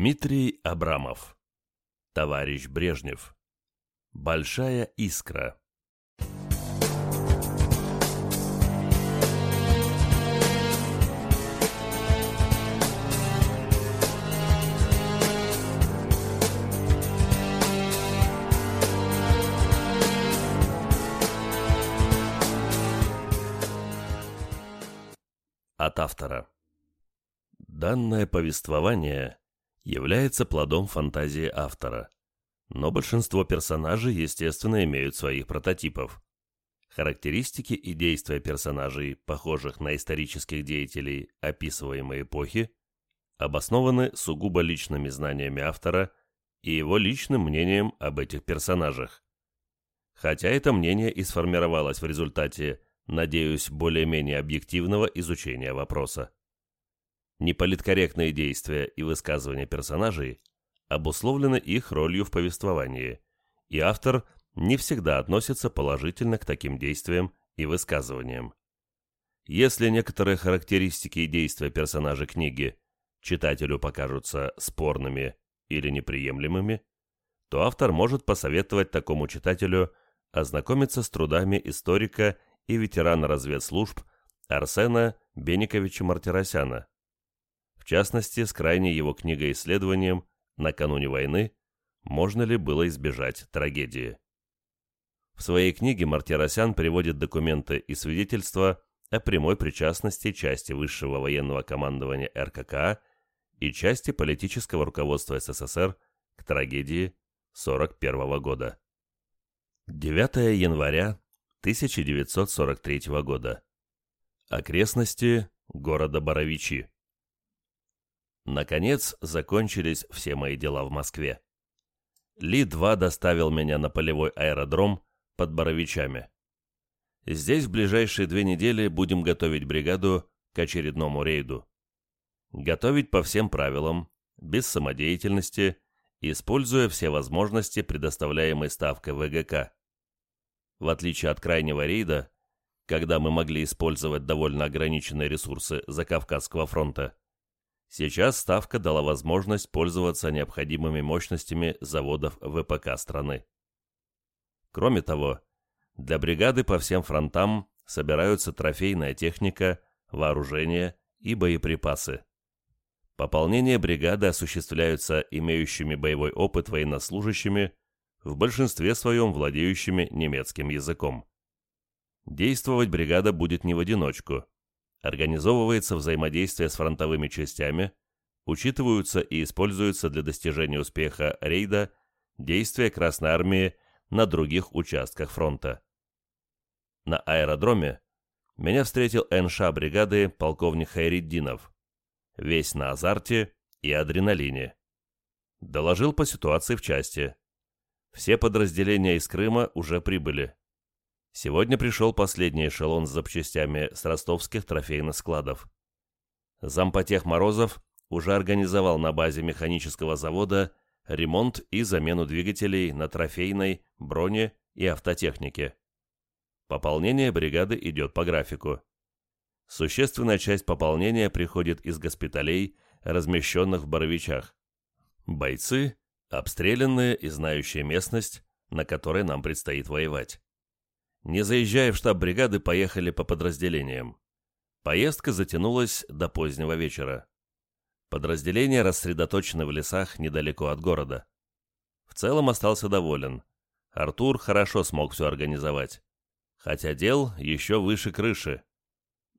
Дмитрий Абрамов. Товарищ Брежнев. Большая искра. От автора. Данное повествование является плодом фантазии автора. Но большинство персонажей, естественно, имеют своих прототипов. Характеристики и действия персонажей, похожих на исторических деятелей описываемой эпохи, обоснованы сугубо личными знаниями автора и его личным мнением об этих персонажах. Хотя это мнение и сформировалось в результате, надеюсь, более-менее объективного изучения вопроса неполиткорректные действия и высказывания персонажей обусловлены их ролью в повествовании, и автор не всегда относится положительно к таким действиям и высказываниям. Если некоторые характеристики и действия персонажей книги читателю покажутся спорными или неприемлемыми, то автор может посоветовать такому читателю ознакомиться с трудами историка и ветерана разведслужб Арсена Бениковича Мартиросяна, частности с крайней его книгой исследованием «Накануне войны. Можно ли было избежать трагедии?». В своей книге Мартиросян приводит документы и свидетельства о прямой причастности части высшего военного командования РККА и части политического руководства СССР к трагедии 1941 года. 9 января 1943 года. Окрестности города Боровичи. Наконец, закончились все мои дела в Москве. Ли-2 доставил меня на полевой аэродром под Боровичами. Здесь в ближайшие две недели будем готовить бригаду к очередному рейду. Готовить по всем правилам, без самодеятельности, используя все возможности, предоставляемые ставкой ВГК. В отличие от крайнего рейда, когда мы могли использовать довольно ограниченные ресурсы Закавказского фронта, Сейчас ставка дала возможность пользоваться необходимыми мощностями заводов ВПК страны. Кроме того, для бригады по всем фронтам собираются трофейная техника, вооружение и боеприпасы. Пополнение бригады осуществляются имеющими боевой опыт военнослужащими, в большинстве своем владеющими немецким языком. Действовать бригада будет не в одиночку – организовывается взаимодействие с фронтовыми частями, учитываются и используются для достижения успеха рейда действия Красной Армии на других участках фронта. На аэродроме меня встретил НШ бригады полковник Хайриддинов, весь на азарте и адреналине. Доложил по ситуации в части. Все подразделения из Крыма уже прибыли. Сегодня пришел последний эшелон с запчастями с ростовских трофейных складов. Зампотех Морозов уже организовал на базе механического завода ремонт и замену двигателей на трофейной, броне и автотехнике. Пополнение бригады идет по графику. Существенная часть пополнения приходит из госпиталей, размещенных в Боровичах. Бойцы – обстрелянные и знающие местность, на которой нам предстоит воевать. Не заезжая в штаб бригады, поехали по подразделениям. Поездка затянулась до позднего вечера. Подразделения рассредоточены в лесах недалеко от города. В целом остался доволен. Артур хорошо смог все организовать. Хотя дел еще выше крыши.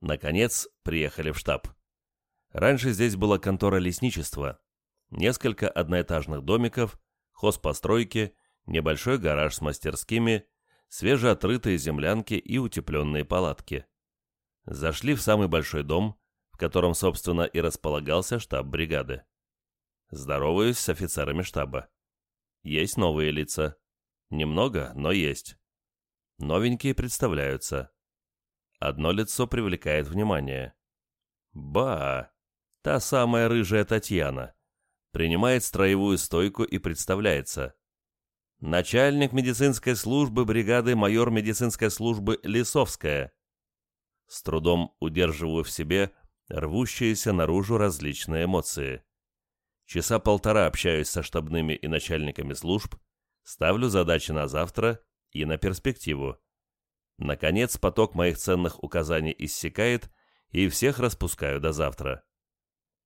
Наконец, приехали в штаб. Раньше здесь была контора лесничества, несколько одноэтажных домиков, хозпостройки, небольшой гараж с мастерскими – свежеотрытые землянки и утепленные палатки. Зашли в самый большой дом, в котором, собственно, и располагался штаб бригады. Здороваюсь с офицерами штаба. Есть новые лица. Немного, но есть. Новенькие представляются. Одно лицо привлекает внимание. Ба! Та самая рыжая Татьяна. Принимает строевую стойку и представляется начальник медицинской службы бригады майор медицинской службы Лесовская С трудом удерживаю в себе рвущиеся наружу различные эмоции. Часа полтора общаюсь со штабными и начальниками служб, ставлю задачи на завтра и на перспективу. Наконец поток моих ценных указаний иссекает и всех распускаю до завтра.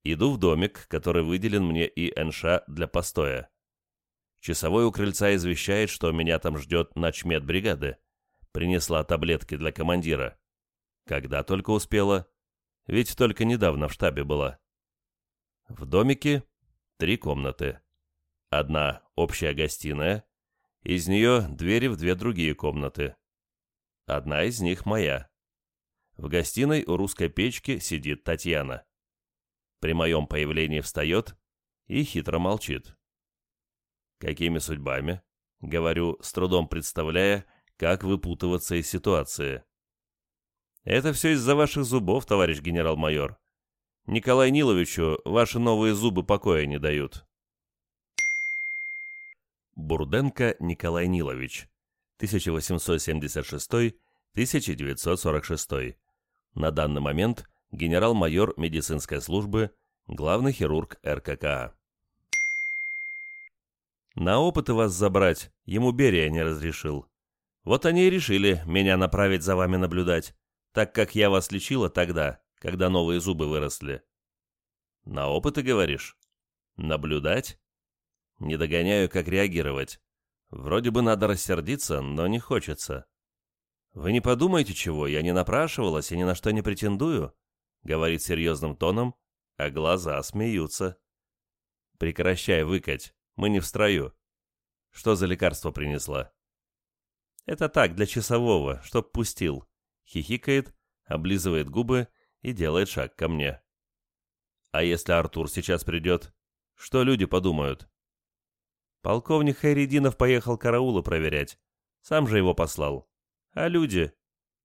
Иду в домик, который выделен мне и НШ для постоя. Часовой у крыльца извещает, что меня там ждет начмед бригады. Принесла таблетки для командира. Когда только успела. Ведь только недавно в штабе была. В домике три комнаты. Одна общая гостиная. Из нее двери в две другие комнаты. Одна из них моя. В гостиной у русской печки сидит Татьяна. При моем появлении встает и хитро молчит какими судьбами? Говорю, с трудом представляя, как выпутываться из ситуации. Это все из-за ваших зубов, товарищ генерал-майор. Николай Ниловичу ваши новые зубы покоя не дают. Бурденко Николай Нилович, 1876-1946. На данный момент генерал-майор медицинской службы, главный хирург РККА. На опыты вас забрать ему Берия не разрешил. Вот они и решили меня направить за вами наблюдать, так как я вас лечила тогда, когда новые зубы выросли. На опыты, говоришь? Наблюдать? Не догоняю, как реагировать. Вроде бы надо рассердиться, но не хочется. Вы не подумайте чего, я не напрашивалась и ни на что не претендую, говорит серьезным тоном, а глаза смеются. Прекращай выкать. Мы не в строю. Что за лекарство принесла? Это так, для часового, чтоб пустил. Хихикает, облизывает губы и делает шаг ко мне. А если Артур сейчас придет? Что люди подумают? Полковник Хайрединов поехал караула проверять. Сам же его послал. А люди?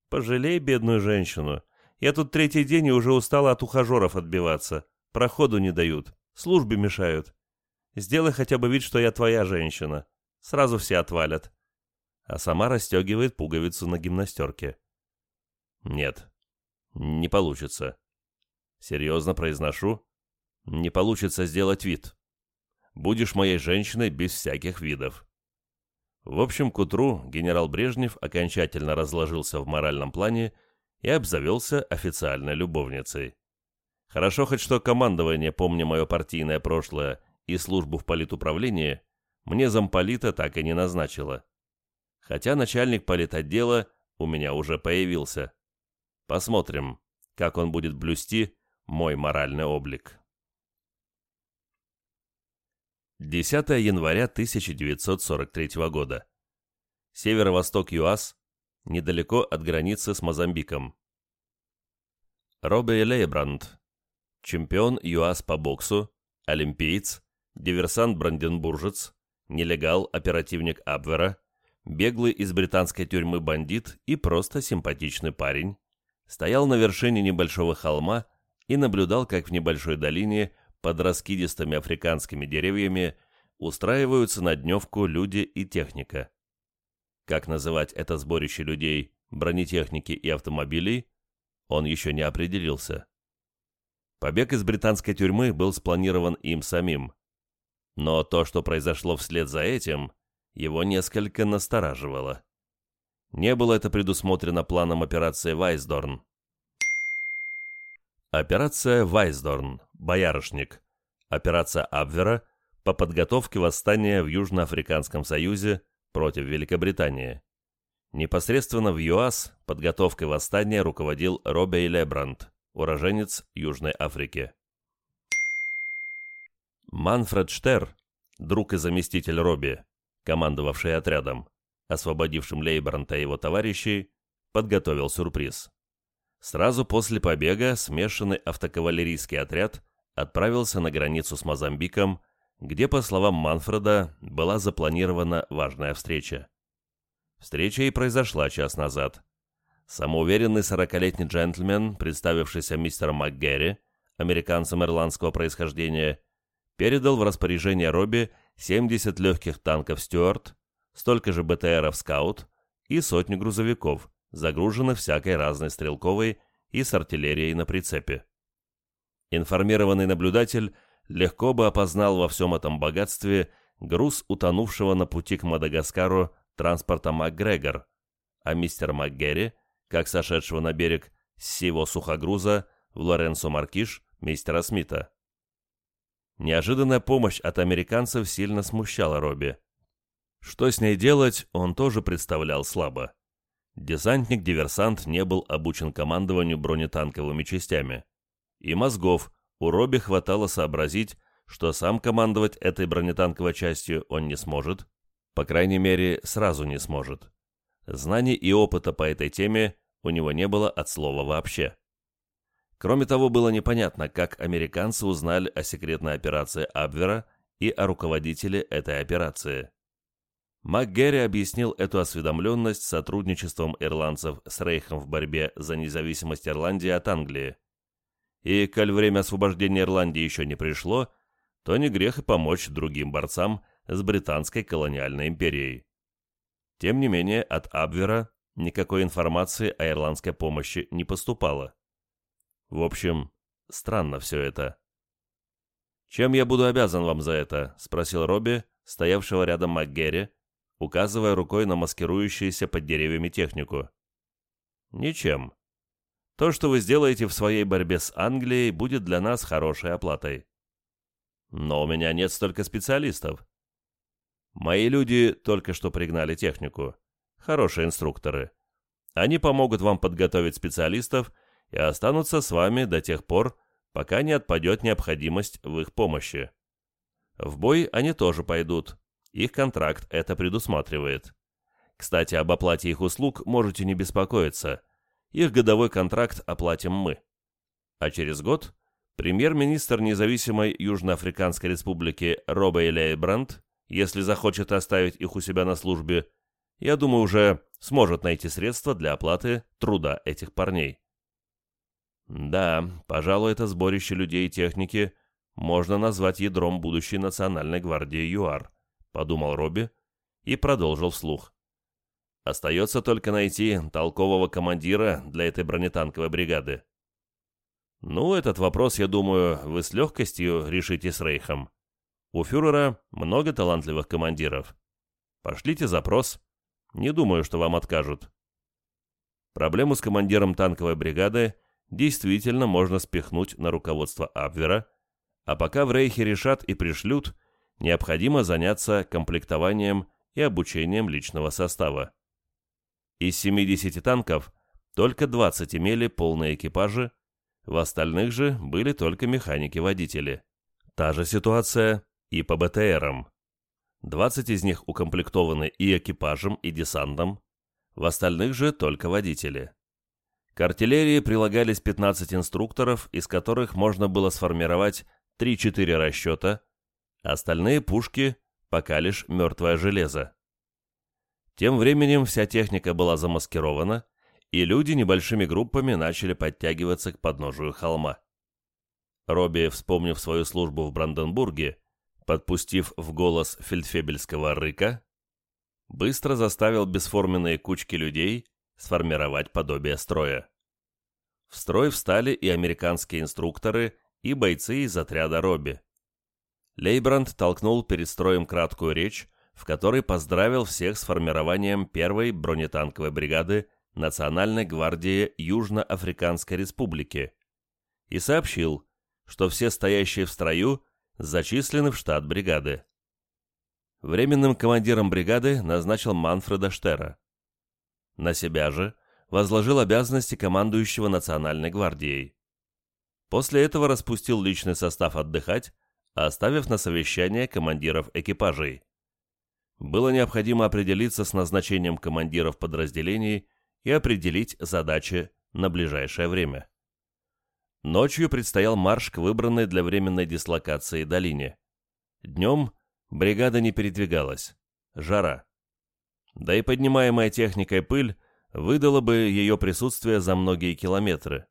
Пожалей бедную женщину. Я тут третий день и уже устала от ухажеров отбиваться. Проходу не дают. Службе мешают. Сделай хотя бы вид, что я твоя женщина. Сразу все отвалят. А сама расстегивает пуговицу на гимнастерке. Нет, не получится. Серьезно произношу, не получится сделать вид. Будешь моей женщиной без всяких видов. В общем, к утру генерал Брежнев окончательно разложился в моральном плане и обзавелся официальной любовницей. Хорошо хоть что командование, помня мое партийное прошлое, и службу в политуправлении мне замполита так и не назначила. Хотя начальник политотдела у меня уже появился. Посмотрим, как он будет блюсти мой моральный облик. 10 января 1943 года. Северо-восток ЮАС, недалеко от границы с Мозамбиком. Робби Лейбранд, чемпион ЮАС по боксу, олимпиец, диверсант Бранденбуржец, нелегал, оперативник Абвера, беглый из британской тюрьмы бандит и просто симпатичный парень, стоял на вершине небольшого холма и наблюдал, как в небольшой долине под раскидистыми африканскими деревьями устраиваются на дневку люди и техника. Как называть это сборище людей, бронетехники и автомобилей, он еще не определился. Побег из британской тюрьмы был спланирован им самим, но то, что произошло вслед за этим, его несколько настораживало. Не было это предусмотрено планом операции «Вайсдорн». Операция «Вайсдорн», «Боярышник», операция Абвера по подготовке восстания в Южноафриканском Союзе против Великобритании. Непосредственно в ЮАС подготовкой восстания руководил Робей Лебранд, уроженец Южной Африки. Манфред Штер, друг и заместитель Робби, командовавший отрядом, освободившим Лейбранта и его товарищей, подготовил сюрприз. Сразу после побега смешанный автокавалерийский отряд отправился на границу с Мозамбиком, где, по словам Манфреда, была запланирована важная встреча. Встреча и произошла час назад. Самоуверенный сорокалетний джентльмен, представившийся мистером МакГерри, американцем ирландского происхождения, передал в распоряжение Робби 70 легких танков «Стюарт», столько же БТРов «Скаут» и сотню грузовиков, загруженных всякой разной стрелковой и с артиллерией на прицепе. Информированный наблюдатель легко бы опознал во всем этом богатстве груз утонувшего на пути к Мадагаскару транспорта МакГрегор, а мистер МакГерри, как сошедшего на берег с сего сухогруза в Лоренсо Маркиш мистера Смита. Неожиданная помощь от американцев сильно смущала Робби. Что с ней делать, он тоже представлял слабо. Десантник-диверсант не был обучен командованию бронетанковыми частями. И мозгов у Робби хватало сообразить, что сам командовать этой бронетанковой частью он не сможет, по крайней мере, сразу не сможет. Знаний и опыта по этой теме у него не было от слова вообще. Кроме того, было непонятно, как американцы узнали о секретной операции Абвера и о руководителе этой операции. МакГерри объяснил эту осведомленность сотрудничеством ирландцев с Рейхом в борьбе за независимость Ирландии от Англии. И, коль время освобождения Ирландии еще не пришло, то не грех и помочь другим борцам с британской колониальной империей. Тем не менее, от Абвера никакой информации о ирландской помощи не поступало. В общем, странно все это. «Чем я буду обязан вам за это?» — спросил Робби, стоявшего рядом МакГерри, указывая рукой на маскирующуюся под деревьями технику. «Ничем. То, что вы сделаете в своей борьбе с Англией, будет для нас хорошей оплатой. Но у меня нет столько специалистов. Мои люди только что пригнали технику. Хорошие инструкторы. Они помогут вам подготовить специалистов и останутся с вами до тех пор, пока не отпадет необходимость в их помощи. В бой они тоже пойдут. Их контракт это предусматривает. Кстати, об оплате их услуг можете не беспокоиться. Их годовой контракт оплатим мы. А через год премьер-министр независимой Южноафриканской республики Роба Элейбранд, если захочет оставить их у себя на службе, я думаю, уже сможет найти средства для оплаты труда этих парней. Да, пожалуй, это сборище людей и техники можно назвать ядром будущей национальной гвардии ЮАР, подумал Робби и продолжил вслух. Остается только найти толкового командира для этой бронетанковой бригады. Ну, этот вопрос, я думаю, вы с легкостью решите с Рейхом. У фюрера много талантливых командиров. Пошлите запрос. Не думаю, что вам откажут. Проблему с командиром танковой бригады – действительно можно спихнуть на руководство Абвера, а пока в Рейхе решат и пришлют, необходимо заняться комплектованием и обучением личного состава. Из 70 танков только 20 имели полные экипажи, в остальных же были только механики-водители. Та же ситуация и по БТРам. 20 из них укомплектованы и экипажем, и десантом, в остальных же только водители. К артиллерии прилагались 15 инструкторов, из которых можно было сформировать 3-4 расчета, остальные пушки пока лишь мертвое железо. Тем временем вся техника была замаскирована, и люди небольшими группами начали подтягиваться к подножию холма. Робби, вспомнив свою службу в Бранденбурге, подпустив в голос фельдфебельского рыка, быстро заставил бесформенные кучки людей сформировать подобие строя. В строй встали и американские инструкторы, и бойцы из отряда Робби. Лейбранд толкнул перед строем краткую речь, в которой поздравил всех с формированием первой бронетанковой бригады Национальной гвардии Южноафриканской Республики и сообщил, что все стоящие в строю зачислены в штат бригады. Временным командиром бригады назначил Манфреда Штера на себя же возложил обязанности командующего Национальной гвардией. После этого распустил личный состав отдыхать, оставив на совещание командиров экипажей. Было необходимо определиться с назначением командиров подразделений и определить задачи на ближайшее время. Ночью предстоял марш к выбранной для временной дислокации долине. Днем бригада не передвигалась. Жара да и поднимаемая техникой пыль выдала бы ее присутствие за многие километры.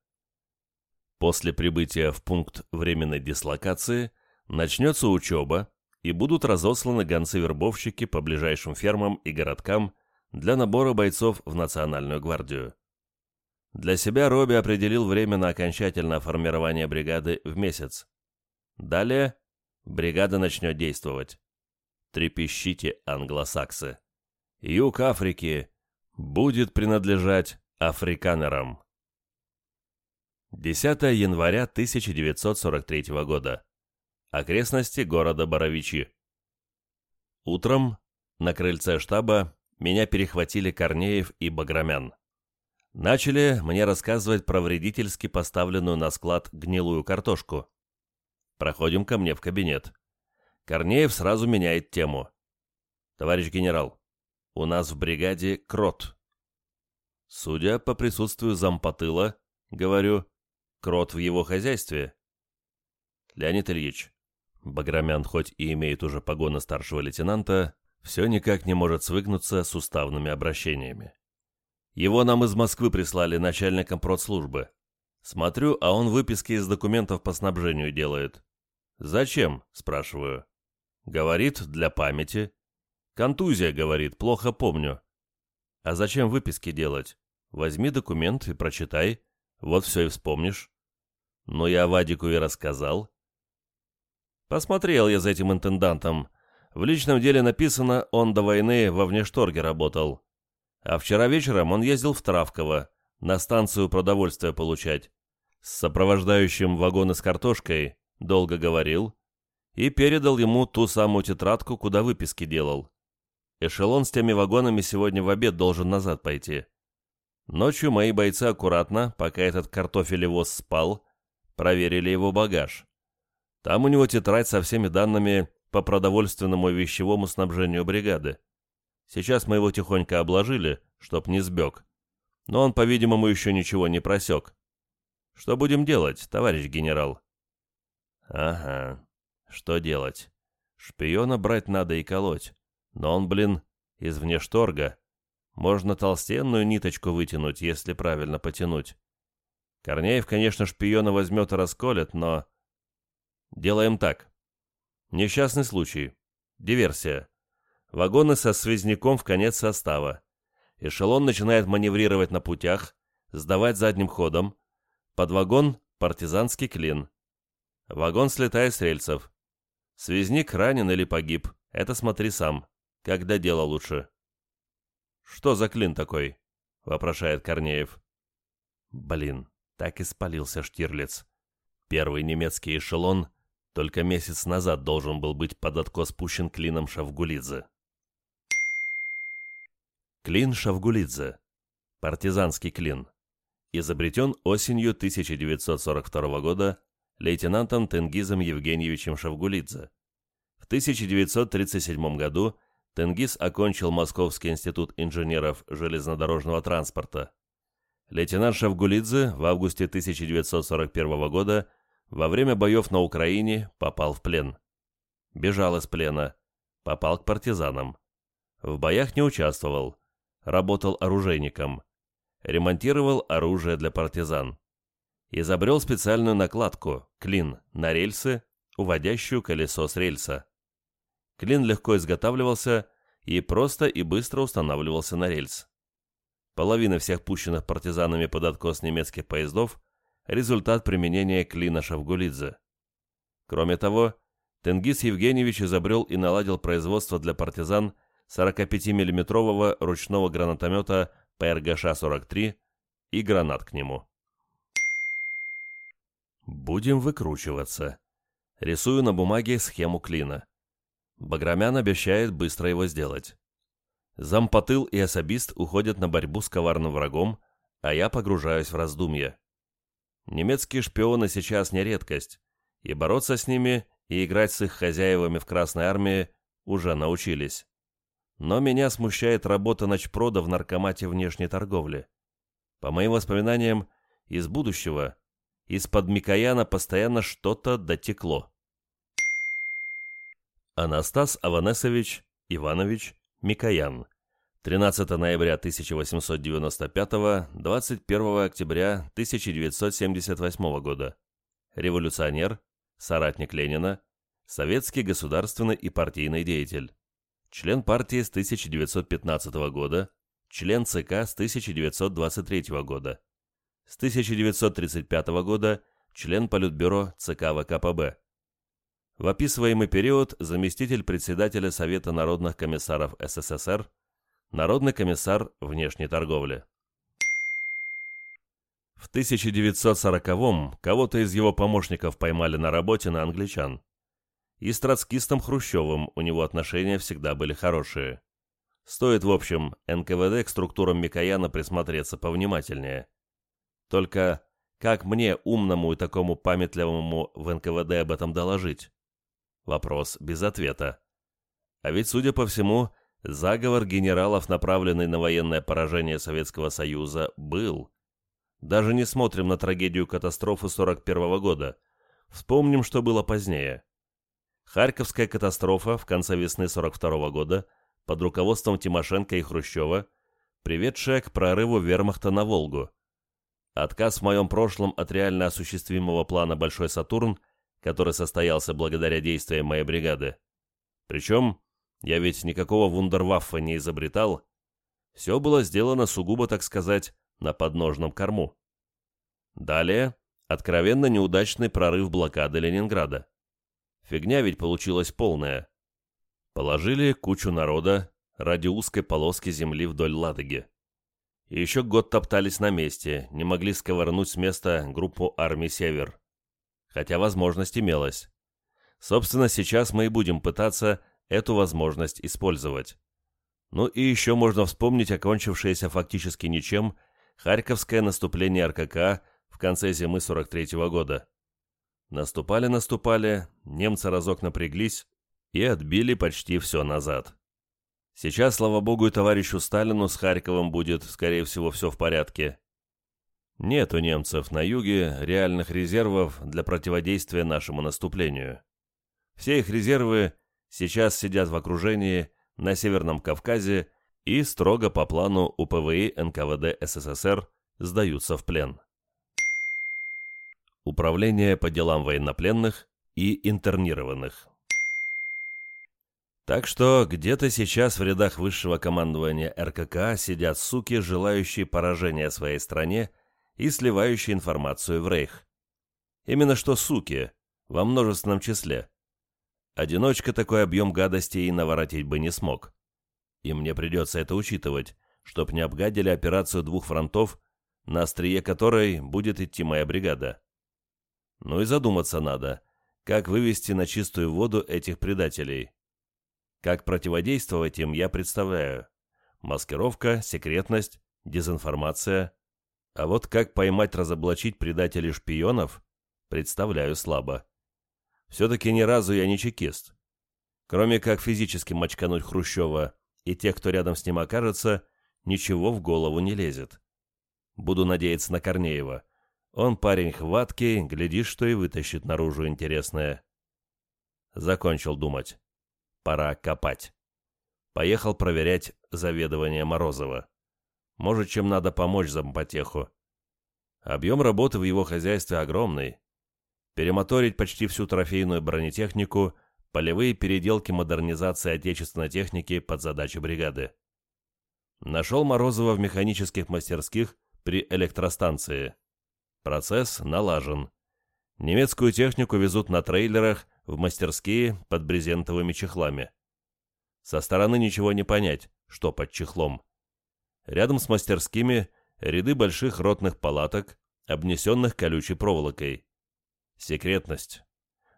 После прибытия в пункт временной дислокации начнется учеба, и будут разосланы гонцы-вербовщики по ближайшим фермам и городкам для набора бойцов в Национальную гвардию. Для себя Робби определил время на окончательное формирование бригады в месяц. Далее бригада начнет действовать. Трепещите, англосаксы! Юг Африки будет принадлежать африканерам. 10 января 1943 года. Окрестности города Боровичи. Утром на крыльце штаба меня перехватили Корнеев и Баграмян. Начали мне рассказывать про вредительски поставленную на склад гнилую картошку. Проходим ко мне в кабинет. Корнеев сразу меняет тему. «Товарищ генерал, у нас в бригаде Крот. Судя по присутствию зампотыла, говорю, Крот в его хозяйстве. Леонид Ильич, Баграмян хоть и имеет уже погоны старшего лейтенанта, все никак не может свыкнуться с уставными обращениями. Его нам из Москвы прислали начальником продслужбы. Смотрю, а он выписки из документов по снабжению делает. «Зачем?» – спрашиваю. Говорит, для памяти. Контузия, говорит, плохо помню. А зачем выписки делать? Возьми документ и прочитай. Вот все и вспомнишь. Но я Вадику и рассказал. Посмотрел я за этим интендантом. В личном деле написано, он до войны во внешторге работал. А вчера вечером он ездил в Травково, на станцию продовольствия получать. С сопровождающим вагоны с картошкой долго говорил и передал ему ту самую тетрадку, куда выписки делал. Эшелон с теми вагонами сегодня в обед должен назад пойти. Ночью мои бойцы аккуратно, пока этот картофелевоз спал, проверили его багаж. Там у него тетрадь со всеми данными по продовольственному и вещевому снабжению бригады. Сейчас мы его тихонько обложили, чтоб не сбег. Но он, по-видимому, еще ничего не просек. Что будем делать, товарищ генерал? Ага, что делать? Шпиона брать надо и колоть. Но он, блин, из внешторга. Можно толстенную ниточку вытянуть, если правильно потянуть. Корнеев, конечно, шпиона возьмет и расколет, но... Делаем так. Несчастный случай. Диверсия. Вагоны со связняком в конец состава. Эшелон начинает маневрировать на путях, сдавать задним ходом. Под вагон – партизанский клин. Вагон слетает с рельсов. Связник ранен или погиб. Это смотри сам когда дело лучше». «Что за клин такой?» — вопрошает Корнеев. «Блин, так и спалился Штирлиц. Первый немецкий эшелон только месяц назад должен был быть под откос пущен клином Шавгулидзе». Клин Шавгулидзе. Партизанский клин. Изобретен осенью 1942 года лейтенантом Тенгизом Евгеньевичем Шавгулидзе. В 1937 году Тенгиз окончил Московский институт инженеров железнодорожного транспорта. Лейтенант Шавгулидзе в августе 1941 года во время боев на Украине попал в плен. Бежал из плена. Попал к партизанам. В боях не участвовал. Работал оружейником. Ремонтировал оружие для партизан. Изобрел специальную накладку, клин, на рельсы, уводящую колесо с рельса. Клин легко изготавливался и просто и быстро устанавливался на рельс. Половина всех пущенных партизанами под откос немецких поездов – результат применения клина Шавгулидзе. Кроме того, Тенгиз Евгеньевич изобрел и наладил производство для партизан 45 миллиметрового ручного гранатомета ПРГШ-43 и гранат к нему. Будем выкручиваться. Рисую на бумаге схему клина. Баграмян обещает быстро его сделать. Зампотыл и особист уходят на борьбу с коварным врагом, а я погружаюсь в раздумья. Немецкие шпионы сейчас не редкость, и бороться с ними и играть с их хозяевами в Красной Армии уже научились. Но меня смущает работа ночпрода в наркомате внешней торговли. По моим воспоминаниям, из будущего, из-под Микояна постоянно что-то дотекло. Анастас Аванесович Иванович Микоян. 13 ноября 1895, 21 октября 1978 года. Революционер, соратник Ленина, советский государственный и партийный деятель. Член партии с 1915 года, член ЦК с 1923 года. С 1935 года член Политбюро ЦК ВКПБ в описываемый период заместитель председателя Совета народных комиссаров СССР, народный комиссар внешней торговли. В 1940-м кого-то из его помощников поймали на работе на англичан. И с троцкистом Хрущевым у него отношения всегда были хорошие. Стоит, в общем, НКВД к структурам Микояна присмотреться повнимательнее. Только как мне, умному и такому памятливому в НКВД об этом доложить? Вопрос без ответа. А ведь, судя по всему, заговор генералов, направленный на военное поражение Советского Союза, был. Даже не смотрим на трагедию катастрофы 41 года. Вспомним, что было позднее. Харьковская катастрофа в конце весны 42 года под руководством Тимошенко и Хрущева, приведшая к прорыву вермахта на Волгу. Отказ в моем прошлом от реально осуществимого плана «Большой Сатурн» который состоялся благодаря действиям моей бригады. Причем я ведь никакого вундерваффа не изобретал. Все было сделано сугубо, так сказать, на подножном корму. Далее откровенно неудачный прорыв блокады Ленинграда. Фигня ведь получилась полная. Положили кучу народа ради узкой полоски земли вдоль Ладоги. И еще год топтались на месте, не могли сковырнуть с места группу армии «Север» хотя возможность имелась. Собственно, сейчас мы и будем пытаться эту возможность использовать. Ну и еще можно вспомнить окончившееся фактически ничем Харьковское наступление РКК в конце зимы 43 -го года. Наступали-наступали, немцы разок напряглись и отбили почти все назад. Сейчас, слава богу, и товарищу Сталину с Харьковом будет, скорее всего, все в порядке. Нет у немцев на юге реальных резервов для противодействия нашему наступлению. Все их резервы сейчас сидят в окружении на Северном Кавказе и строго по плану УПВИ НКВД СССР сдаются в плен. Управление по делам военнопленных и интернированных. Так что где-то сейчас в рядах высшего командования РКК сидят суки, желающие поражения своей стране и сливающие информацию в Рейх. Именно что суки, во множественном числе. Одиночка такой объем гадости и наворотить бы не смог. И мне придется это учитывать, чтоб не обгадили операцию двух фронтов, на острие которой будет идти моя бригада. Ну и задуматься надо, как вывести на чистую воду этих предателей. Как противодействовать им, я представляю. Маскировка, секретность, дезинформация – а вот как поймать, разоблачить предателей шпионов, представляю слабо. Все-таки ни разу я не чекист. Кроме как физически мочкануть Хрущева и тех, кто рядом с ним окажется, ничего в голову не лезет. Буду надеяться на Корнеева. Он парень хваткий, глядишь, что и вытащит наружу интересное. Закончил думать. Пора копать. Поехал проверять заведование Морозова. Может, чем надо помочь за потеху. Объем работы в его хозяйстве огромный. Перемоторить почти всю трофейную бронетехнику, полевые переделки модернизации отечественной техники под задачу бригады. Нашел Морозова в механических мастерских при электростанции. Процесс налажен. Немецкую технику везут на трейлерах в мастерские под брезентовыми чехлами. Со стороны ничего не понять, что под чехлом. Рядом с мастерскими ряды больших ротных палаток, обнесенных колючей проволокой. Секретность.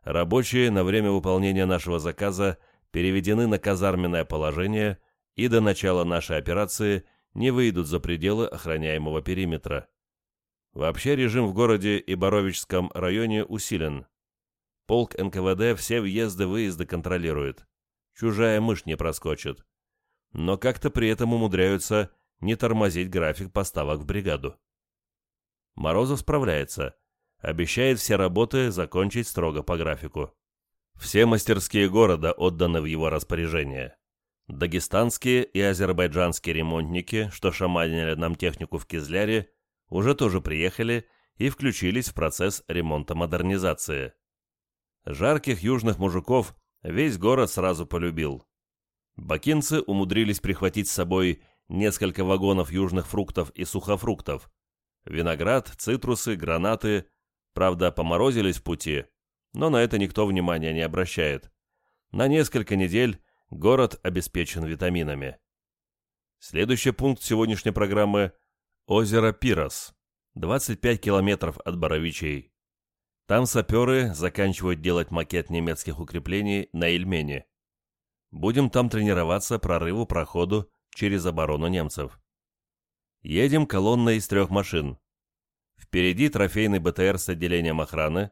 Рабочие на время выполнения нашего заказа переведены на казарменное положение и до начала нашей операции не выйдут за пределы охраняемого периметра. Вообще режим в городе и Боровичском районе усилен. Полк НКВД все въезды-выезды контролирует. Чужая мышь не проскочит. Но как-то при этом умудряются не тормозить график поставок в бригаду. Морозов справляется. Обещает все работы закончить строго по графику. Все мастерские города отданы в его распоряжение. Дагестанские и азербайджанские ремонтники, что шаманили нам технику в Кизляре, уже тоже приехали и включились в процесс ремонта модернизации. Жарких южных мужиков весь город сразу полюбил. Бакинцы умудрились прихватить с собой несколько вагонов южных фруктов и сухофруктов, виноград, цитрусы, гранаты. Правда, поморозились в пути, но на это никто внимания не обращает. На несколько недель город обеспечен витаминами. Следующий пункт сегодняшней программы – озеро Пирос, 25 километров от Боровичей. Там саперы заканчивают делать макет немецких укреплений на Ильмене. Будем там тренироваться прорыву, проходу через оборону немцев. Едем колонной из трех машин. Впереди трофейный БТР с отделением охраны,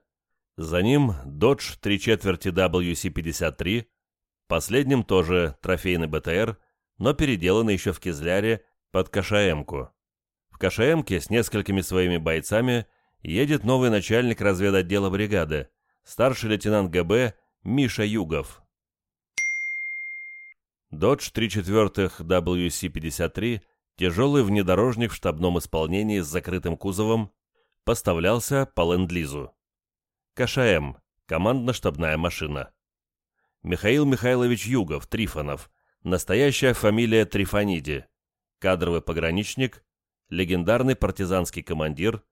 за ним Dodge 3 четверти WC-53, последним тоже трофейный БТР, но переделанный еще в Кизляре под КШМку. В КШМке с несколькими своими бойцами едет новый начальник разведотдела бригады, старший лейтенант ГБ Миша Югов. Dodge 3/4 WC-53, тяжелый внедорожник в штабном исполнении с закрытым кузовом, поставлялся по ленд-лизу. КШМ – командно-штабная машина. Михаил Михайлович Югов, Трифонов, настоящая фамилия Трифониди, кадровый пограничник, легендарный партизанский командир,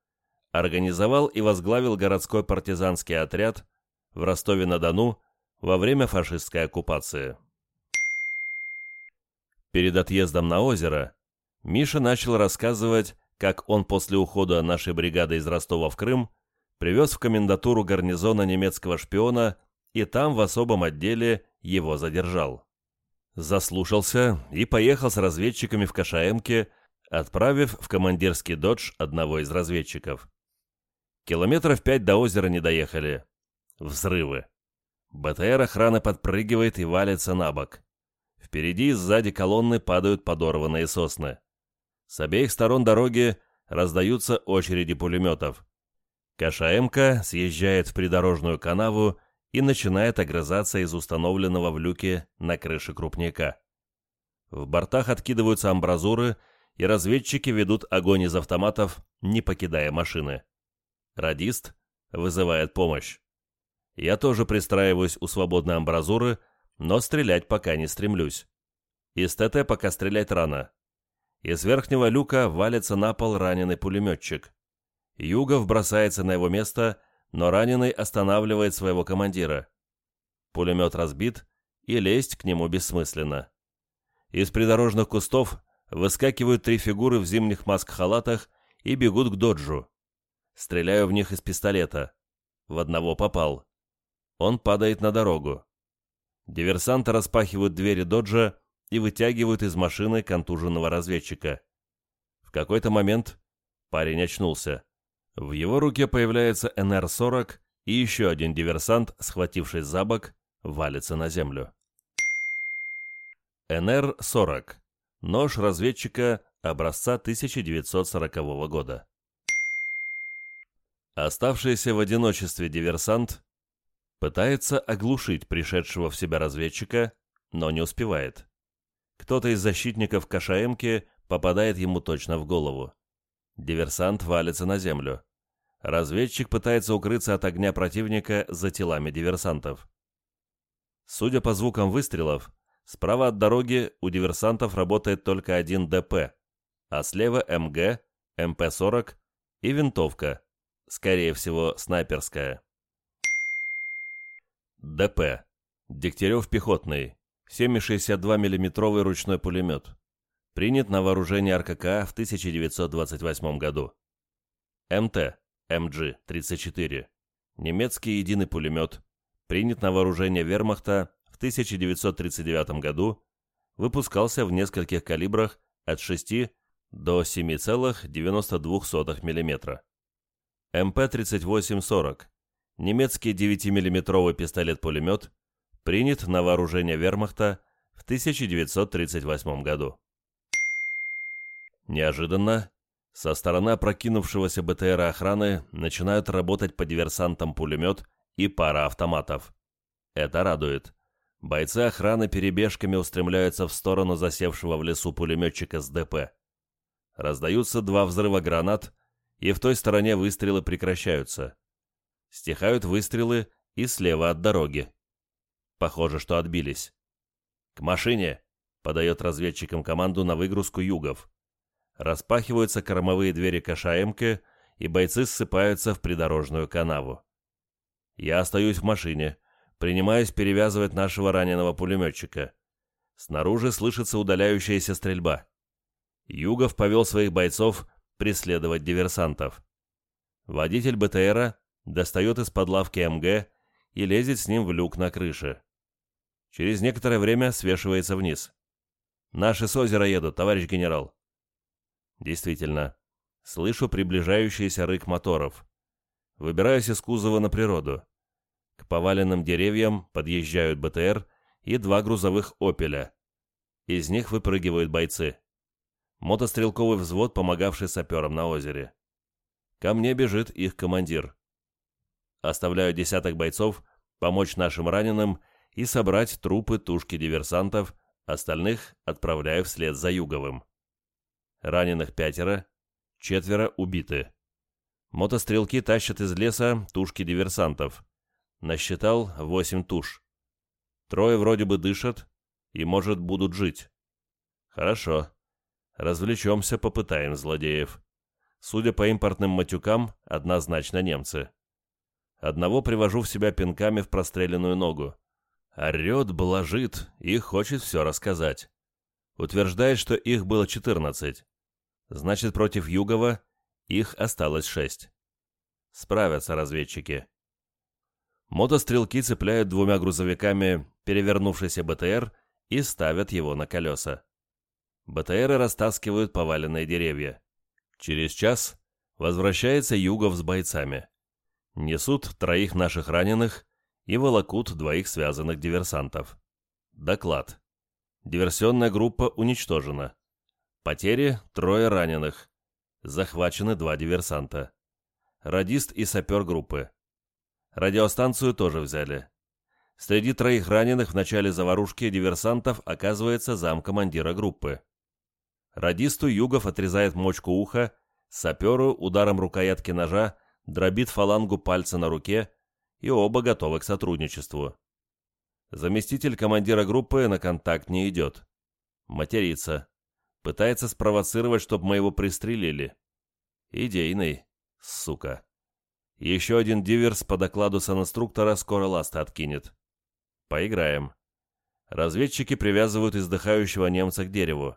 организовал и возглавил городской партизанский отряд в Ростове-на-Дону во время фашистской оккупации. Перед отъездом на озеро Миша начал рассказывать, как он после ухода нашей бригады из Ростова в Крым привез в комендатуру гарнизона немецкого шпиона и там в особом отделе его задержал. Заслушался и поехал с разведчиками в Кашаемке, отправив в командирский додж одного из разведчиков. Километров пять до озера не доехали. Взрывы. БТР охраны подпрыгивает и валится на бок. Впереди и сзади колонны падают подорванные сосны. С обеих сторон дороги раздаются очереди пулеметов. Кашаемка съезжает в придорожную канаву и начинает огрызаться из установленного в люке на крыше крупняка. В бортах откидываются амбразуры, и разведчики ведут огонь из автоматов, не покидая машины. Радист вызывает помощь. Я тоже пристраиваюсь у свободной амбразуры но стрелять пока не стремлюсь. Из ТТ пока стрелять рано. Из верхнего люка валится на пол раненый пулеметчик. Югов бросается на его место, но раненый останавливает своего командира. Пулемет разбит, и лезть к нему бессмысленно. Из придорожных кустов выскакивают три фигуры в зимних маск-халатах и бегут к доджу. Стреляю в них из пистолета. В одного попал. Он падает на дорогу. Диверсанты распахивают двери доджа и вытягивают из машины контуженного разведчика. В какой-то момент парень очнулся. В его руке появляется НР-40, и еще один диверсант, схватившись за бок, валится на землю. НР-40. Нож разведчика образца 1940 года. Оставшийся в одиночестве диверсант Пытается оглушить пришедшего в себя разведчика, но не успевает. Кто-то из защитников Кашаемки попадает ему точно в голову. Диверсант валится на землю. Разведчик пытается укрыться от огня противника за телами диверсантов. Судя по звукам выстрелов, справа от дороги у диверсантов работает только один ДП, а слева МГ, МП-40 и винтовка, скорее всего, снайперская. ДП. Дегтярев пехотный. 7,62 миллиметровый ручной пулемет. Принят на вооружение РККА в 1928 году. МТ. МГ-34. Немецкий единый пулемет. Принят на вооружение вермахта в 1939 году. Выпускался в нескольких калибрах от 6 до 7,92 мм. МП-3840 немецкий 9-миллиметровый пистолет-пулемет принят на вооружение вермахта в 1938 году. Неожиданно со стороны прокинувшегося БТР охраны начинают работать по диверсантам пулемет и пара автоматов. Это радует. Бойцы охраны перебежками устремляются в сторону засевшего в лесу пулеметчика с ДП. Раздаются два взрыва гранат, и в той стороне выстрелы прекращаются. Стихают выстрелы и слева от дороги. Похоже, что отбились. «К машине!» — подает разведчикам команду на выгрузку югов. Распахиваются кормовые двери КШМК, и бойцы ссыпаются в придорожную канаву. Я остаюсь в машине, принимаюсь перевязывать нашего раненого пулеметчика. Снаружи слышится удаляющаяся стрельба. Югов повел своих бойцов преследовать диверсантов. Водитель БТРа достает из-под лавки МГ и лезет с ним в люк на крыше. Через некоторое время свешивается вниз. «Наши с озера едут, товарищ генерал!» Действительно, слышу приближающийся рык моторов. Выбираюсь из кузова на природу. К поваленным деревьям подъезжают БТР и два грузовых «Опеля». Из них выпрыгивают бойцы. Мотострелковый взвод, помогавший саперам на озере. Ко мне бежит их командир оставляю десяток бойцов помочь нашим раненым и собрать трупы тушки диверсантов, остальных отправляю вслед за Юговым. Раненых пятеро, четверо убиты. Мотострелки тащат из леса тушки диверсантов. Насчитал восемь туш. Трое вроде бы дышат и, может, будут жить. Хорошо. Развлечемся, попытаем злодеев. Судя по импортным матюкам, однозначно немцы. Одного привожу в себя пинками в простреленную ногу. Орет, блажит и хочет все рассказать. Утверждает, что их было 14. Значит, против Югова их осталось 6. Справятся разведчики. Мотострелки цепляют двумя грузовиками перевернувшийся БТР и ставят его на колеса. БТРы растаскивают поваленные деревья. Через час возвращается Югов с бойцами несут троих наших раненых и волокут двоих связанных диверсантов. Доклад. Диверсионная группа уничтожена. Потери – трое раненых. Захвачены два диверсанта. Радист и сапер группы. Радиостанцию тоже взяли. Среди троих раненых в начале заварушки диверсантов оказывается замкомандира группы. Радисту Югов отрезает мочку уха, саперу ударом рукоятки ножа – дробит фалангу пальца на руке, и оба готовы к сотрудничеству. Заместитель командира группы на контакт не идет. Матерится. Пытается спровоцировать, чтобы мы его пристрелили. Идейный, сука. Еще один диверс по докладу санинструктора скоро ласта откинет. Поиграем. Разведчики привязывают издыхающего немца к дереву.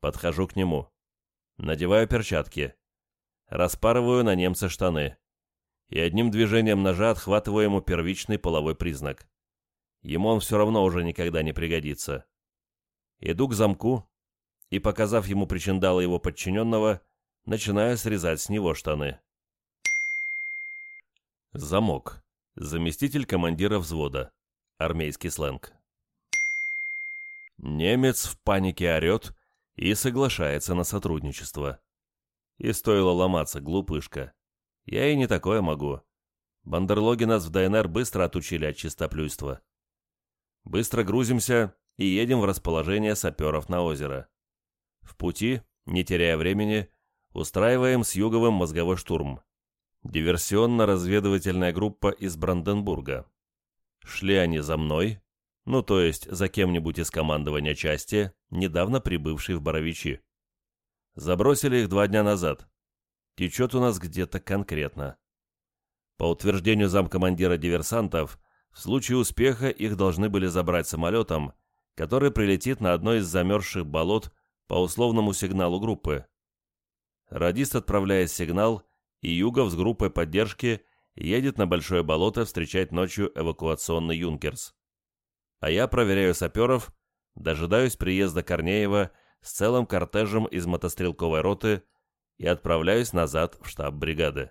Подхожу к нему. Надеваю перчатки распарываю на немца штаны. И одним движением ножа отхватываю ему первичный половой признак. Ему он все равно уже никогда не пригодится. Иду к замку и, показав ему причиндала его подчиненного, начинаю срезать с него штаны. Замок. Заместитель командира взвода. Армейский сленг. Немец в панике орет и соглашается на сотрудничество. И стоило ломаться, глупышка. Я и не такое могу. Бандерлоги нас в ДНР быстро отучили от чистоплюйства. Быстро грузимся и едем в расположение саперов на озеро. В пути, не теряя времени, устраиваем с Юговым мозговой штурм. Диверсионно-разведывательная группа из Бранденбурга. Шли они за мной, ну то есть за кем-нибудь из командования части, недавно прибывшей в Боровичи. Забросили их два дня назад. Течет у нас где-то конкретно. По утверждению замкомандира диверсантов, в случае успеха их должны были забрать самолетом, который прилетит на одно из замерзших болот по условному сигналу группы. Радист отправляет сигнал, и Югов с группой поддержки едет на Большое болото встречать ночью эвакуационный «Юнкерс». А я проверяю саперов, дожидаюсь приезда Корнеева с целым кортежем из мотострелковой роты и отправляюсь назад в штаб бригады.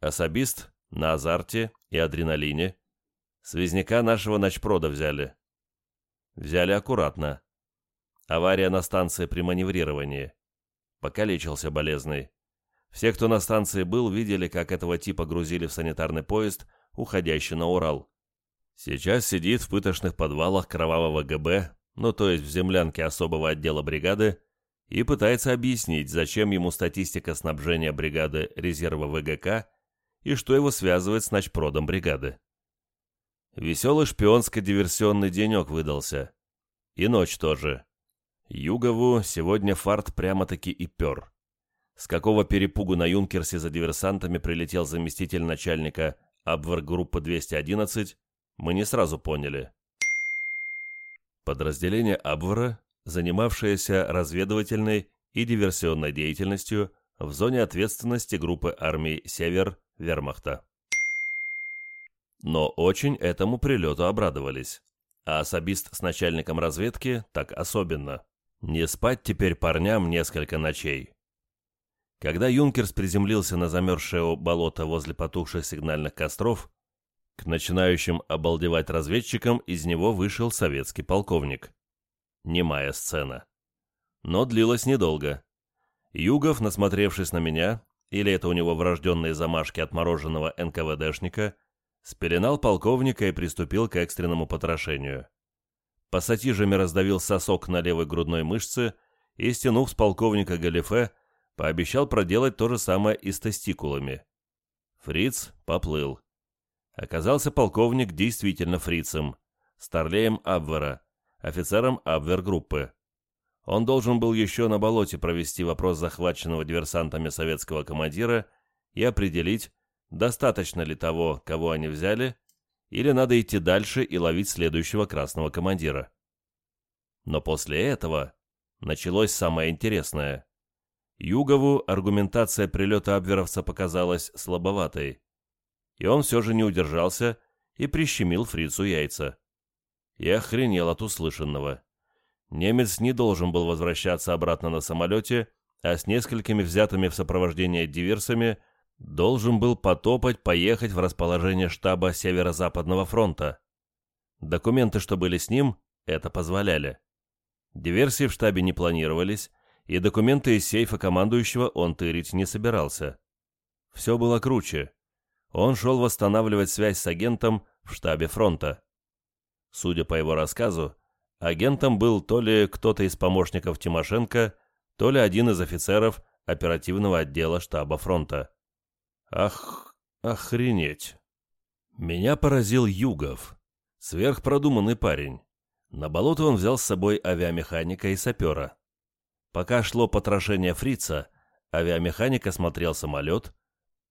Особист на азарте и адреналине. Связняка нашего ночпрода взяли. Взяли аккуратно. Авария на станции при маневрировании. Покалечился болезный. Все, кто на станции был, видели, как этого типа грузили в санитарный поезд, уходящий на Урал. Сейчас сидит в пыточных подвалах кровавого ГБ ну то есть в землянке особого отдела бригады, и пытается объяснить, зачем ему статистика снабжения бригады резерва ВГК и что его связывает с ночпродом бригады. Веселый шпионско-диверсионный денек выдался. И ночь тоже. Югову сегодня фарт прямо-таки и пер. С какого перепугу на Юнкерсе за диверсантами прилетел заместитель начальника обвергруппы 211, мы не сразу поняли. Подразделение Абвара, занимавшееся разведывательной и диверсионной деятельностью в зоне ответственности группы армий «Север» вермахта. Но очень этому прилету обрадовались. А особист с начальником разведки так особенно. Не спать теперь парням несколько ночей. Когда Юнкерс приземлился на замерзшее болото возле потухших сигнальных костров, к начинающим обалдевать разведчикам из него вышел советский полковник. Немая сцена. Но длилась недолго. Югов, насмотревшись на меня, или это у него врожденные замашки отмороженного НКВДшника, спеленал полковника и приступил к экстренному потрошению. Пассатижами раздавил сосок на левой грудной мышце и, стянув с полковника галифе, пообещал проделать то же самое и с тестикулами. Фриц поплыл оказался полковник действительно фрицем, старлеем Абвера, офицером Абвергруппы. Он должен был еще на болоте провести вопрос захваченного диверсантами советского командира и определить, достаточно ли того, кого они взяли, или надо идти дальше и ловить следующего красного командира. Но после этого началось самое интересное. Югову аргументация прилета Абверовца показалась слабоватой – и он все же не удержался и прищемил фрицу яйца. Я охренел от услышанного. Немец не должен был возвращаться обратно на самолете, а с несколькими взятыми в сопровождение диверсами должен был потопать поехать в расположение штаба Северо-Западного фронта. Документы, что были с ним, это позволяли. Диверсии в штабе не планировались, и документы из сейфа командующего он тырить не собирался. Все было круче он шел восстанавливать связь с агентом в штабе фронта. Судя по его рассказу, агентом был то ли кто-то из помощников Тимошенко, то ли один из офицеров оперативного отдела штаба фронта. Ах, охренеть. Меня поразил Югов. Сверхпродуманный парень. На болото он взял с собой авиамеханика и сапера. Пока шло потрошение фрица, авиамеханик смотрел самолет,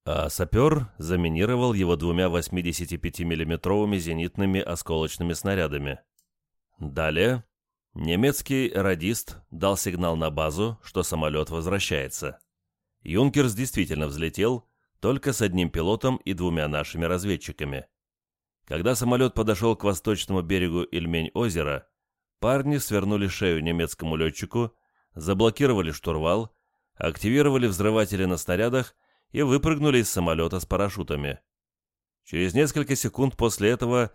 а сапер заминировал его двумя 85-миллиметровыми зенитными осколочными снарядами. Далее немецкий радист дал сигнал на базу, что самолет возвращается. Юнкерс действительно взлетел, только с одним пилотом и двумя нашими разведчиками. Когда самолет подошел к восточному берегу Ильмень-озера, парни свернули шею немецкому летчику, заблокировали штурвал, активировали взрыватели на снарядах и выпрыгнули из самолета с парашютами. Через несколько секунд после этого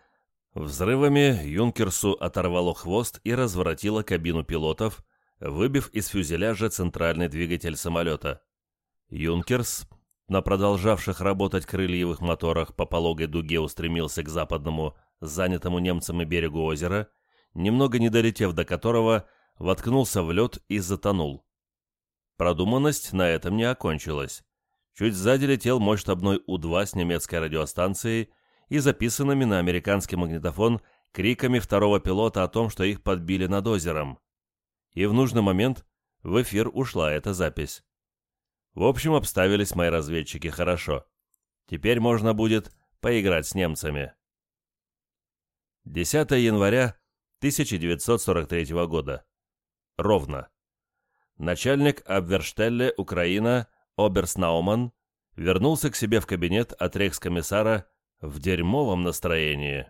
взрывами Юнкерсу оторвало хвост и разворотило кабину пилотов, выбив из фюзеляжа центральный двигатель самолета. Юнкерс, на продолжавших работать крыльевых моторах по пологой дуге устремился к западному, занятому немцами берегу озера, немного не долетев до которого, воткнулся в лед и затонул. Продуманность на этом не окончилась чуть сзади летел мощь-штабной У-2 с немецкой радиостанции и записанными на американский магнитофон криками второго пилота о том, что их подбили над озером. И в нужный момент в эфир ушла эта запись. В общем, обставились мои разведчики хорошо. Теперь можно будет поиграть с немцами. 10 января 1943 года. Ровно. Начальник Абверштелле, Украина, Оберснауман вернулся к себе в кабинет от рейхскомиссара в дерьмовом настроении.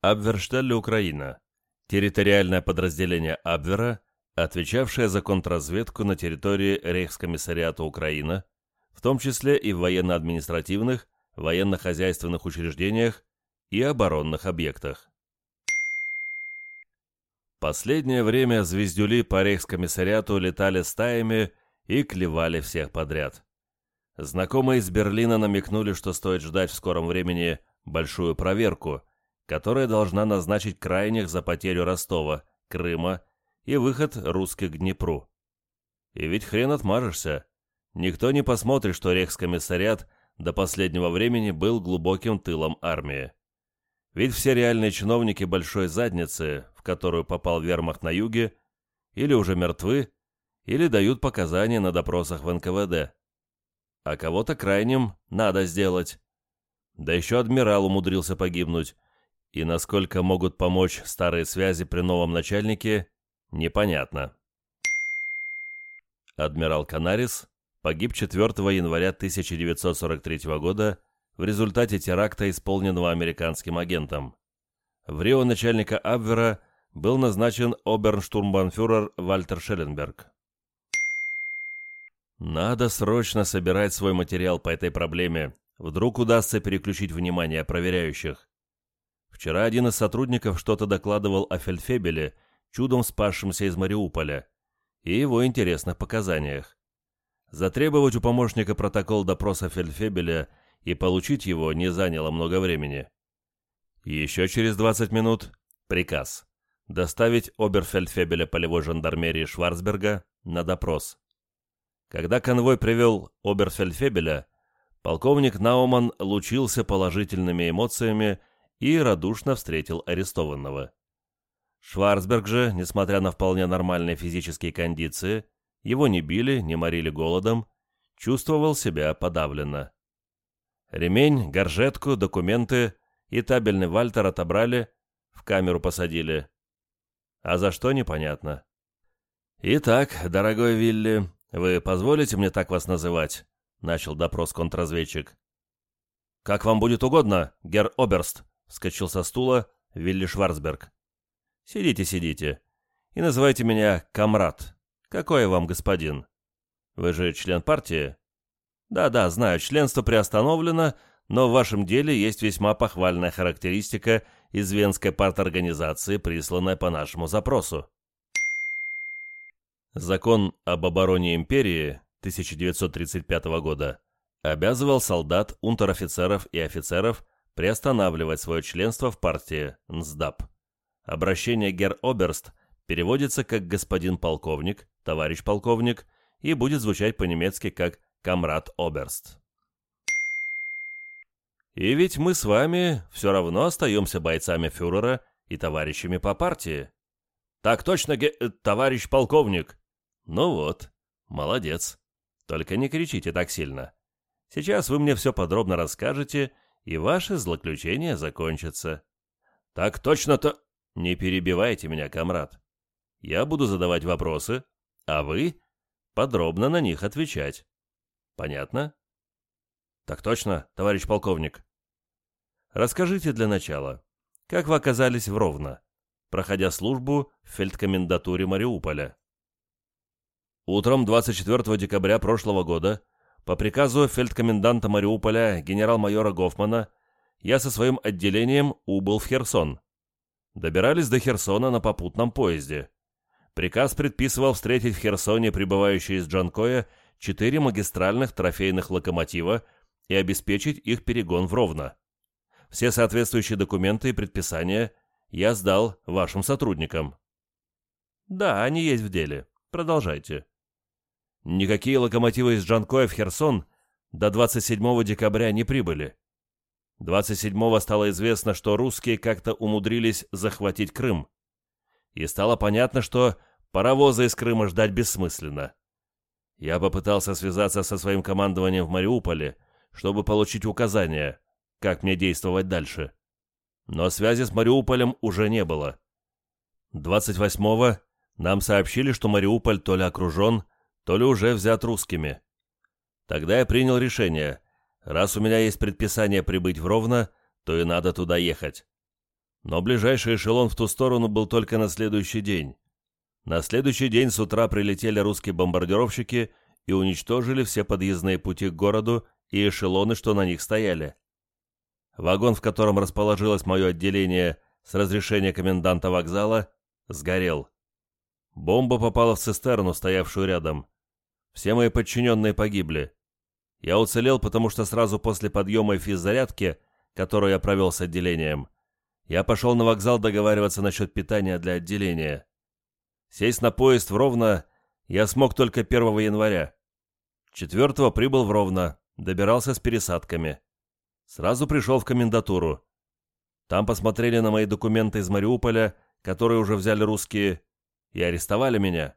Абверштель Украина. Территориальное подразделение Абвера, отвечавшее за контрразведку на территории Рейхскомиссариата Украина, в том числе и в военно-административных, военно-хозяйственных учреждениях и оборонных объектах. Последнее время звездюли по рейхскомиссариату летали стаями – и клевали всех подряд. Знакомые из Берлина намекнули, что стоит ждать в скором времени большую проверку, которая должна назначить крайних за потерю Ростова, Крыма и выход русских к Днепру. И ведь хрен отмажешься. Никто не посмотрит, что рекскомиссариат до последнего времени был глубоким тылом армии. Ведь все реальные чиновники большой задницы, в которую попал вермахт на юге, или уже мертвы, или дают показания на допросах в НКВД. А кого-то крайним надо сделать. Да еще адмирал умудрился погибнуть. И насколько могут помочь старые связи при новом начальнике, непонятно. Адмирал Канарис погиб 4 января 1943 года в результате теракта, исполненного американским агентом. В Рио начальника Абвера был назначен обернштурмбанфюрер Вальтер Шелленберг. Надо срочно собирать свой материал по этой проблеме. Вдруг удастся переключить внимание проверяющих. Вчера один из сотрудников что-то докладывал о Фельдфебеле, чудом спасшемся из Мариуполя, и его интересных показаниях. Затребовать у помощника протокол допроса Фельдфебеля и получить его не заняло много времени. Еще через 20 минут приказ доставить Оберфельдфебеля полевой жандармерии Шварцберга на допрос. Когда конвой привел Оберфельфебеля, полковник Науман лучился положительными эмоциями и радушно встретил арестованного. Шварцберг же, несмотря на вполне нормальные физические кондиции, его не били, не морили голодом, чувствовал себя подавленно. Ремень, горжетку, документы и табельный вальтер отобрали, в камеру посадили. А за что, непонятно. «Итак, дорогой Вилли», «Вы позволите мне так вас называть?» — начал допрос контрразведчик. «Как вам будет угодно, гер Оберст», — вскочил со стула Вилли Шварцберг. «Сидите, сидите. И называйте меня Камрад. Какой вам господин? Вы же член партии?» «Да-да, знаю, членство приостановлено, но в вашем деле есть весьма похвальная характеристика из Венской парторганизации, присланная по нашему запросу. Закон об обороне империи 1935 года обязывал солдат, унтер-офицеров и офицеров приостанавливать свое членство в партии НСДАП. Обращение гер-оберст переводится как «господин полковник», «товарищ полковник» и будет звучать по-немецки как «камрад оберст». И ведь мы с вами все равно остаемся бойцами фюрера и товарищами по партии. Так точно, ге... Э, товарищ полковник, «Ну вот, молодец. Только не кричите так сильно. Сейчас вы мне все подробно расскажете, и ваше злоключения закончится. «Так точно-то...» «Не перебивайте меня, комрад. Я буду задавать вопросы, а вы подробно на них отвечать. Понятно?» «Так точно, товарищ полковник». «Расскажите для начала, как вы оказались в Ровно, проходя службу в фельдкомендатуре Мариуполя?» Утром 24 декабря прошлого года по приказу фельдкоменданта Мариуполя генерал-майора Гофмана я со своим отделением убыл в Херсон. Добирались до Херсона на попутном поезде. Приказ предписывал встретить в Херсоне прибывающие из Джанкоя четыре магистральных трофейных локомотива и обеспечить их перегон в Ровно. Все соответствующие документы и предписания я сдал вашим сотрудникам. Да, они есть в деле. Продолжайте. Никакие локомотивы из Джанкоя в Херсон до 27 декабря не прибыли. 27-го стало известно, что русские как-то умудрились захватить Крым. И стало понятно, что паровозы из Крыма ждать бессмысленно. Я попытался связаться со своим командованием в Мариуполе, чтобы получить указания, как мне действовать дальше. Но связи с Мариуполем уже не было. 28-го нам сообщили, что Мариуполь то ли окружен, то ли уже взят русскими. Тогда я принял решение. Раз у меня есть предписание прибыть в Ровно, то и надо туда ехать. Но ближайший эшелон в ту сторону был только на следующий день. На следующий день с утра прилетели русские бомбардировщики и уничтожили все подъездные пути к городу и эшелоны, что на них стояли. Вагон, в котором расположилось мое отделение с разрешения коменданта вокзала, сгорел. Бомба попала в цистерну, стоявшую рядом. Все мои подчиненные погибли. Я уцелел, потому что сразу после подъема и физзарядки, которую я провел с отделением, я пошел на вокзал договариваться насчет питания для отделения. Сесть на поезд в Ровно я смог только 1 января. 4 прибыл в Ровно, добирался с пересадками. Сразу пришел в комендатуру. Там посмотрели на мои документы из Мариуполя, которые уже взяли русские, и арестовали меня.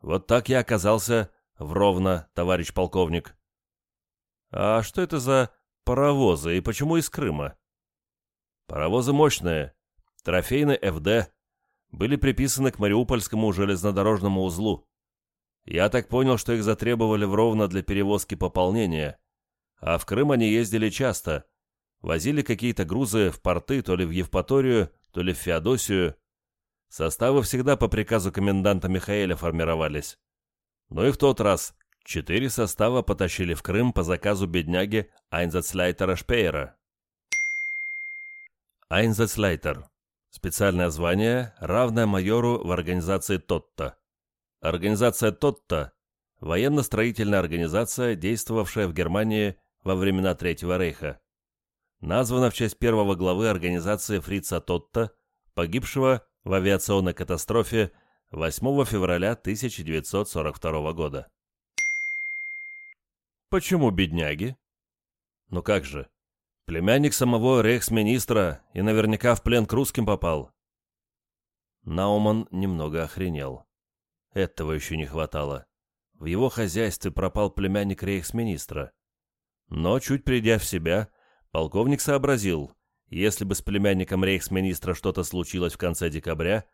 Вот так я оказался Вровно, товарищ полковник. А что это за паровозы и почему из Крыма? Паровозы мощные, трофейные ФД, были приписаны к Мариупольскому железнодорожному узлу. Я так понял, что их затребовали вровно для перевозки пополнения, а в Крым они ездили часто, возили какие-то грузы в порты то ли в Евпаторию, то ли в Феодосию. Составы всегда по приказу коменданта Михаэля формировались. Но и в тот раз четыре состава потащили в Крым по заказу бедняги Айнзацлайтера Шпеера. Айнзацлайтер. Специальное звание, равное майору в организации Тотта. Организация Тотта – военно-строительная организация, действовавшая в Германии во времена Третьего Рейха. Названа в честь первого главы организации Фрица Тотта, погибшего в авиационной катастрофе – 8 февраля 1942 года. Почему бедняги? Ну как же? Племянник самого рейхсминистра и наверняка в плен к русским попал. Науман немного охренел. Этого еще не хватало. В его хозяйстве пропал племянник рейхсминистра. Но, чуть придя в себя, полковник сообразил, если бы с племянником рейхсминистра что-то случилось в конце декабря,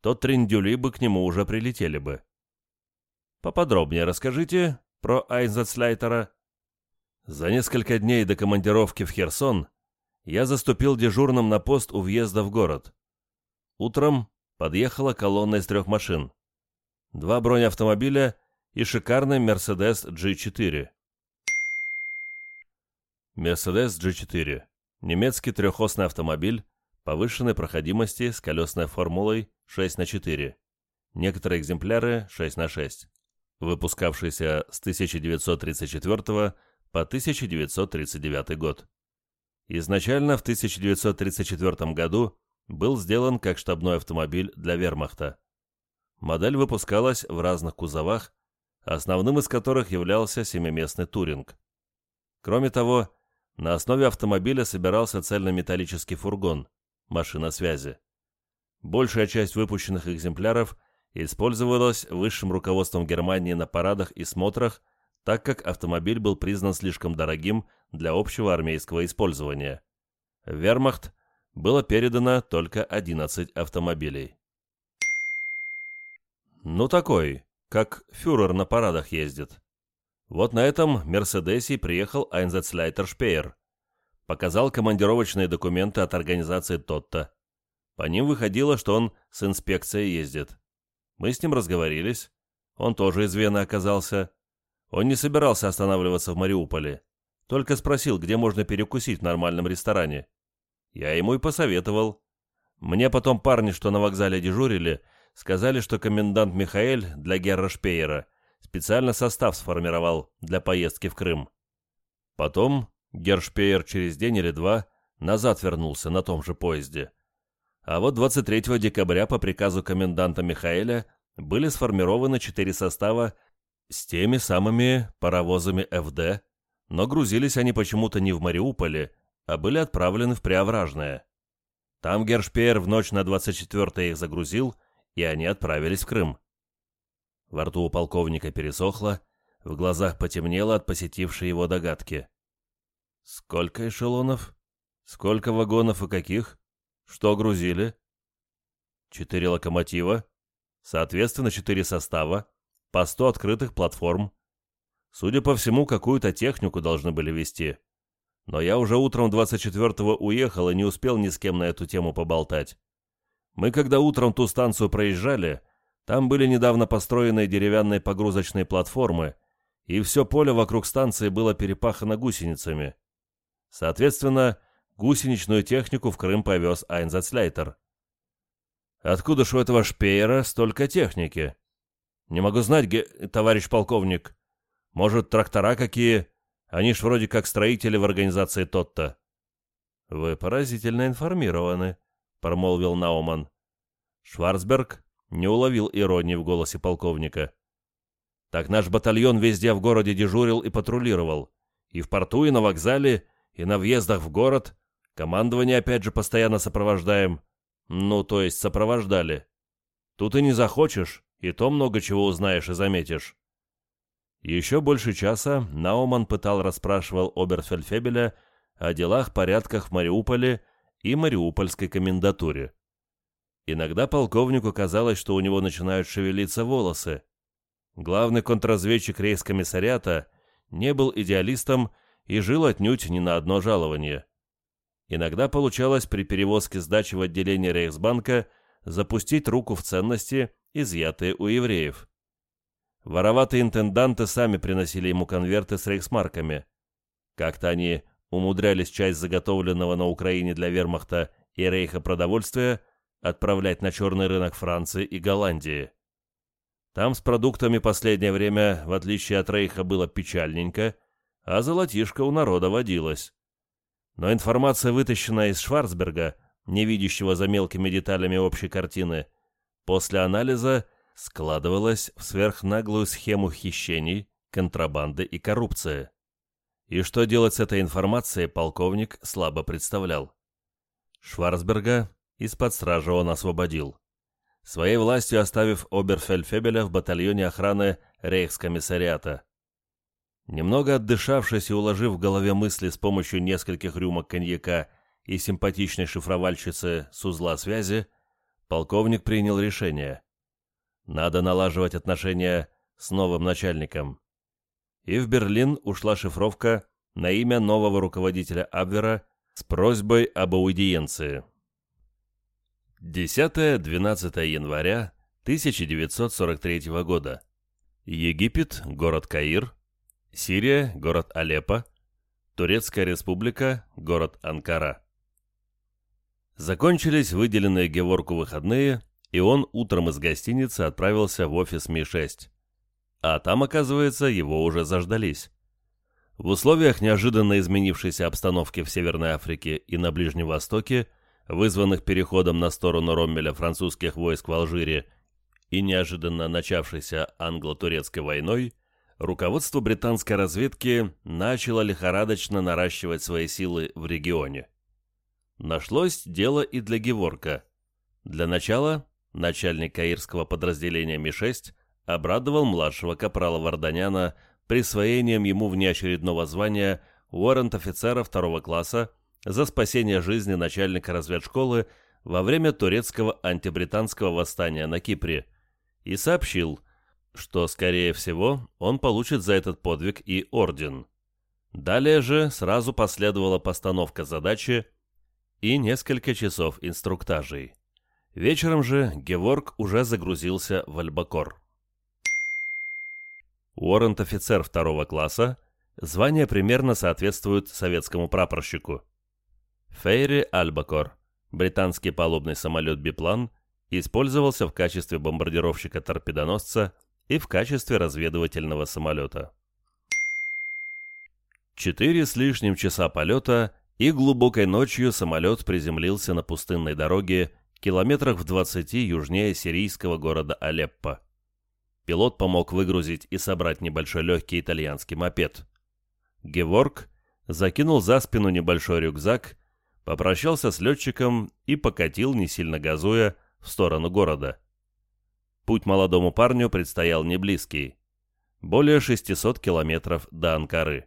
то трындюли бы к нему уже прилетели бы. Поподробнее расскажите про Айнзацлайтера. За несколько дней до командировки в Херсон я заступил дежурным на пост у въезда в город. Утром подъехала колонна из трех машин. Два бронеавтомобиля и шикарный Mercedes G4. Mercedes G4. Немецкий трехосный автомобиль повышенной проходимости с колесной формулой 6 на 4, некоторые экземпляры 6 на 6, выпускавшиеся с 1934 по 1939 год. Изначально в 1934 году был сделан как штабной автомобиль для вермахта. Модель выпускалась в разных кузовах, основным из которых являлся семиместный туринг. Кроме того, на основе автомобиля собирался цельнометаллический фургон, машина связи. Большая часть выпущенных экземпляров использовалась высшим руководством Германии на парадах и смотрах, так как автомобиль был признан слишком дорогим для общего армейского использования. В Вермахт было передано только 11 автомобилей. Ну такой, как фюрер на парадах ездит. Вот на этом Мерседесе приехал Айнзецлайтер Шпеер. Показал командировочные документы от организации Тотта. По ним выходило, что он с инспекцией ездит. Мы с ним разговорились. Он тоже из Вены оказался. Он не собирался останавливаться в Мариуполе. Только спросил, где можно перекусить в нормальном ресторане. Я ему и посоветовал. Мне потом парни, что на вокзале дежурили, сказали, что комендант Михаэль для Герра Шпеера специально состав сформировал для поездки в Крым. Потом Гершпеер через день или два назад вернулся на том же поезде. А вот 23 декабря по приказу коменданта Михаэля были сформированы четыре состава с теми самыми паровозами ФД, но грузились они почему-то не в Мариуполе, а были отправлены в Преображное. Там Гершпеер в ночь на 24-е их загрузил, и они отправились в Крым. Во рту у полковника пересохло, в глазах потемнело от посетившей его догадки. «Сколько эшелонов? Сколько вагонов и каких?» Что грузили? Четыре локомотива, соответственно, четыре состава, по сто открытых платформ. Судя по всему, какую-то технику должны были вести. Но я уже утром 24-го уехал и не успел ни с кем на эту тему поболтать. Мы когда утром ту станцию проезжали, там были недавно построенные деревянные погрузочные платформы, и все поле вокруг станции было перепахано гусеницами. Соответственно, гусеничную технику в Крым повез Айнзацлейтер. «Откуда ж у этого шпеера столько техники?» «Не могу знать, ге... товарищ полковник. Может, трактора какие? Они ж вроде как строители в организации тот-то». «Вы поразительно информированы», — промолвил Науман. Шварцберг не уловил иронии в голосе полковника. «Так наш батальон везде в городе дежурил и патрулировал. И в порту, и на вокзале, и на въездах в город, Командование опять же постоянно сопровождаем. Ну, то есть сопровождали. Тут и не захочешь, и то много чего узнаешь и заметишь. Еще больше часа Науман пытал расспрашивал Оберфельфебеля о делах, порядках в Мариуполе и Мариупольской комендатуре. Иногда полковнику казалось, что у него начинают шевелиться волосы. Главный контрразведчик рейскомиссариата не был идеалистом и жил отнюдь не на одно жалование. Иногда получалось при перевозке сдачи в отделение Рейхсбанка запустить руку в ценности, изъятые у евреев. Вороватые интенданты сами приносили ему конверты с рейхсмарками. Как-то они умудрялись часть заготовленного на Украине для вермахта и рейха продовольствия отправлять на черный рынок Франции и Голландии. Там с продуктами последнее время, в отличие от рейха, было печальненько, а золотишко у народа водилось. Но информация вытащенная из Шварцберга, не видящего за мелкими деталями общей картины, после анализа складывалась в сверхнаглую схему хищений, контрабанды и коррупции. И что делать с этой информацией, полковник слабо представлял. Шварцберга из-под стражи он освободил. Своей властью оставив Оберфельфебеля в батальоне охраны рейхскомиссариата. Немного отдышавшись и уложив в голове мысли с помощью нескольких рюмок коньяка и симпатичной шифровальщицы с узла связи, полковник принял решение. Надо налаживать отношения с новым начальником. И в Берлин ушла шифровка на имя нового руководителя Абвера с просьбой об аудиенции. 10-12 января 1943 года. Египет, город Каир, Сирия, город Алеппо, Турецкая республика, город Анкара. Закончились выделенные Геворку выходные, и он утром из гостиницы отправился в офис Ми-6. А там, оказывается, его уже заждались. В условиях неожиданно изменившейся обстановки в Северной Африке и на Ближнем Востоке, вызванных переходом на сторону Роммеля французских войск в Алжире и неожиданно начавшейся англо-турецкой войной, руководство британской разведки начало лихорадочно наращивать свои силы в регионе. Нашлось дело и для Геворка. Для начала начальник каирского подразделения Ми-6 обрадовал младшего капрала Варданяна присвоением ему внеочередного звания уоррент-офицера второго класса за спасение жизни начальника разведшколы во время турецкого антибританского восстания на Кипре и сообщил – что, скорее всего, он получит за этот подвиг и орден. Далее же сразу последовала постановка задачи и несколько часов инструктажей. Вечером же Геворг уже загрузился в Альбакор. Уоррент офицер второго класса, звание примерно соответствует советскому прапорщику. Фейри Альбакор, британский палубный самолет «Биплан», использовался в качестве бомбардировщика-торпедоносца – и в качестве разведывательного самолета. Четыре с лишним часа полета, и глубокой ночью самолет приземлился на пустынной дороге километрах в 20 южнее сирийского города Алеппо. Пилот помог выгрузить и собрать небольшой легкий итальянский мопед. Геворг закинул за спину небольшой рюкзак, попрощался с летчиком и покатил, не сильно газуя, в сторону города – Путь молодому парню предстоял не близкий. Более 600 километров до Анкары.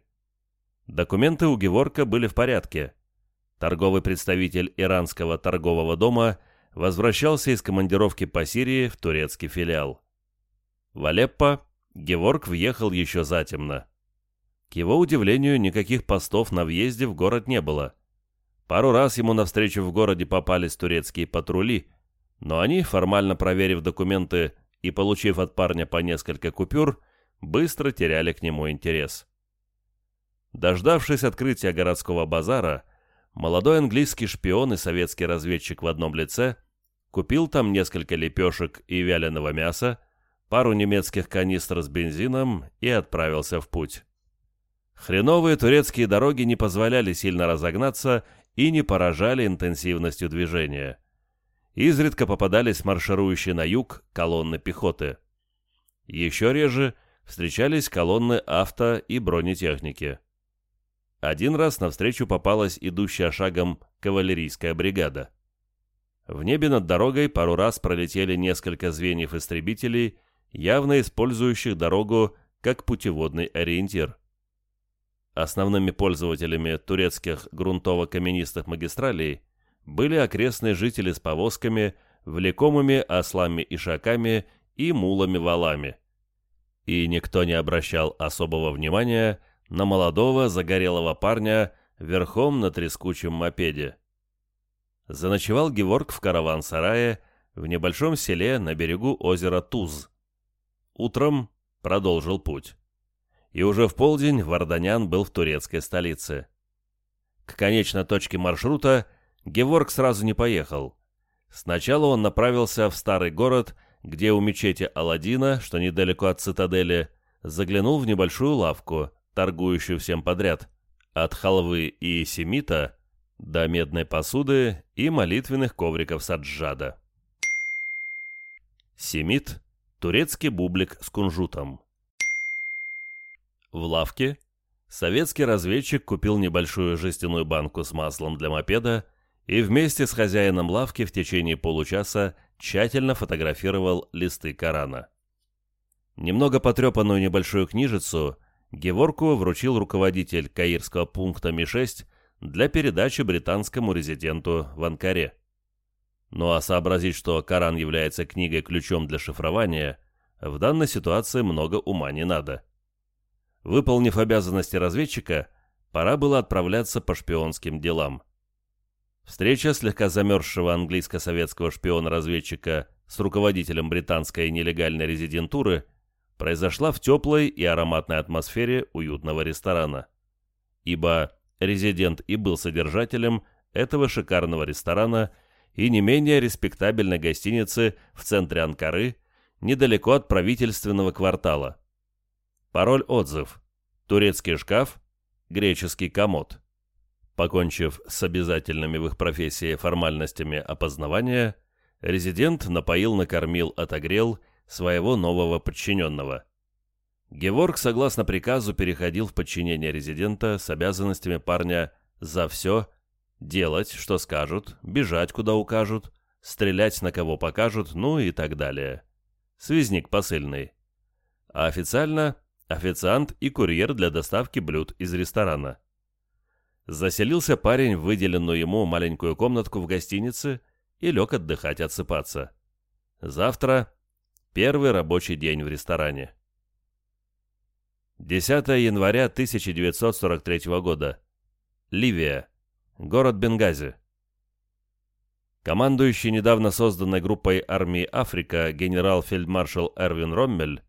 Документы у Геворка были в порядке. Торговый представитель иранского торгового дома возвращался из командировки по Сирии в турецкий филиал. В Алеппо Геворг въехал еще затемно. К его удивлению, никаких постов на въезде в город не было. Пару раз ему навстречу в городе попались турецкие патрули, но они, формально проверив документы и получив от парня по несколько купюр, быстро теряли к нему интерес. Дождавшись открытия городского базара, молодой английский шпион и советский разведчик в одном лице купил там несколько лепешек и вяленого мяса, пару немецких канистр с бензином и отправился в путь. Хреновые турецкие дороги не позволяли сильно разогнаться и не поражали интенсивностью движения – изредка попадались марширующие на юг колонны пехоты. Еще реже встречались колонны авто и бронетехники. Один раз навстречу попалась идущая шагом кавалерийская бригада. В небе над дорогой пару раз пролетели несколько звеньев истребителей, явно использующих дорогу как путеводный ориентир. Основными пользователями турецких грунтово-каменистых магистралей – были окрестные жители с повозками, влекомыми ослами ишаками и мулами-валами. И никто не обращал особого внимания на молодого загорелого парня верхом на трескучем мопеде. Заночевал Геворг в караван-сарае в небольшом селе на берегу озера Туз. Утром продолжил путь. И уже в полдень Варданян был в турецкой столице. К конечной точке маршрута Геворг сразу не поехал. Сначала он направился в старый город, где у мечети Аладдина, что недалеко от цитадели, заглянул в небольшую лавку, торгующую всем подряд, от халвы и семита до медной посуды и молитвенных ковриков саджада. Семит – турецкий бублик с кунжутом. В лавке советский разведчик купил небольшую жестяную банку с маслом для мопеда – и вместе с хозяином лавки в течение получаса тщательно фотографировал листы Корана. Немного потрепанную небольшую книжицу Геворку вручил руководитель Каирского пункта Ми-6 для передачи британскому резиденту в Анкаре. Ну а сообразить, что Коран является книгой-ключом для шифрования, в данной ситуации много ума не надо. Выполнив обязанности разведчика, пора было отправляться по шпионским делам – Встреча слегка замерзшего английско-советского шпиона-разведчика с руководителем британской нелегальной резидентуры произошла в теплой и ароматной атмосфере уютного ресторана. Ибо резидент и был содержателем этого шикарного ресторана и не менее респектабельной гостиницы в центре Анкары, недалеко от правительственного квартала. Пароль-отзыв. Турецкий шкаф, греческий комод. Покончив с обязательными в их профессии формальностями опознавания, резидент напоил, накормил, отогрел своего нового подчиненного. Геворг, согласно приказу, переходил в подчинение резидента с обязанностями парня за все, делать, что скажут, бежать, куда укажут, стрелять, на кого покажут, ну и так далее. Связник посыльный. А официально – официант и курьер для доставки блюд из ресторана – Заселился парень в выделенную ему маленькую комнатку в гостинице и лег отдыхать отсыпаться. Завтра первый рабочий день в ресторане. 10 января 1943 года. Ливия. Город Бенгази. Командующий недавно созданной группой армии Африка генерал-фельдмаршал Эрвин Роммель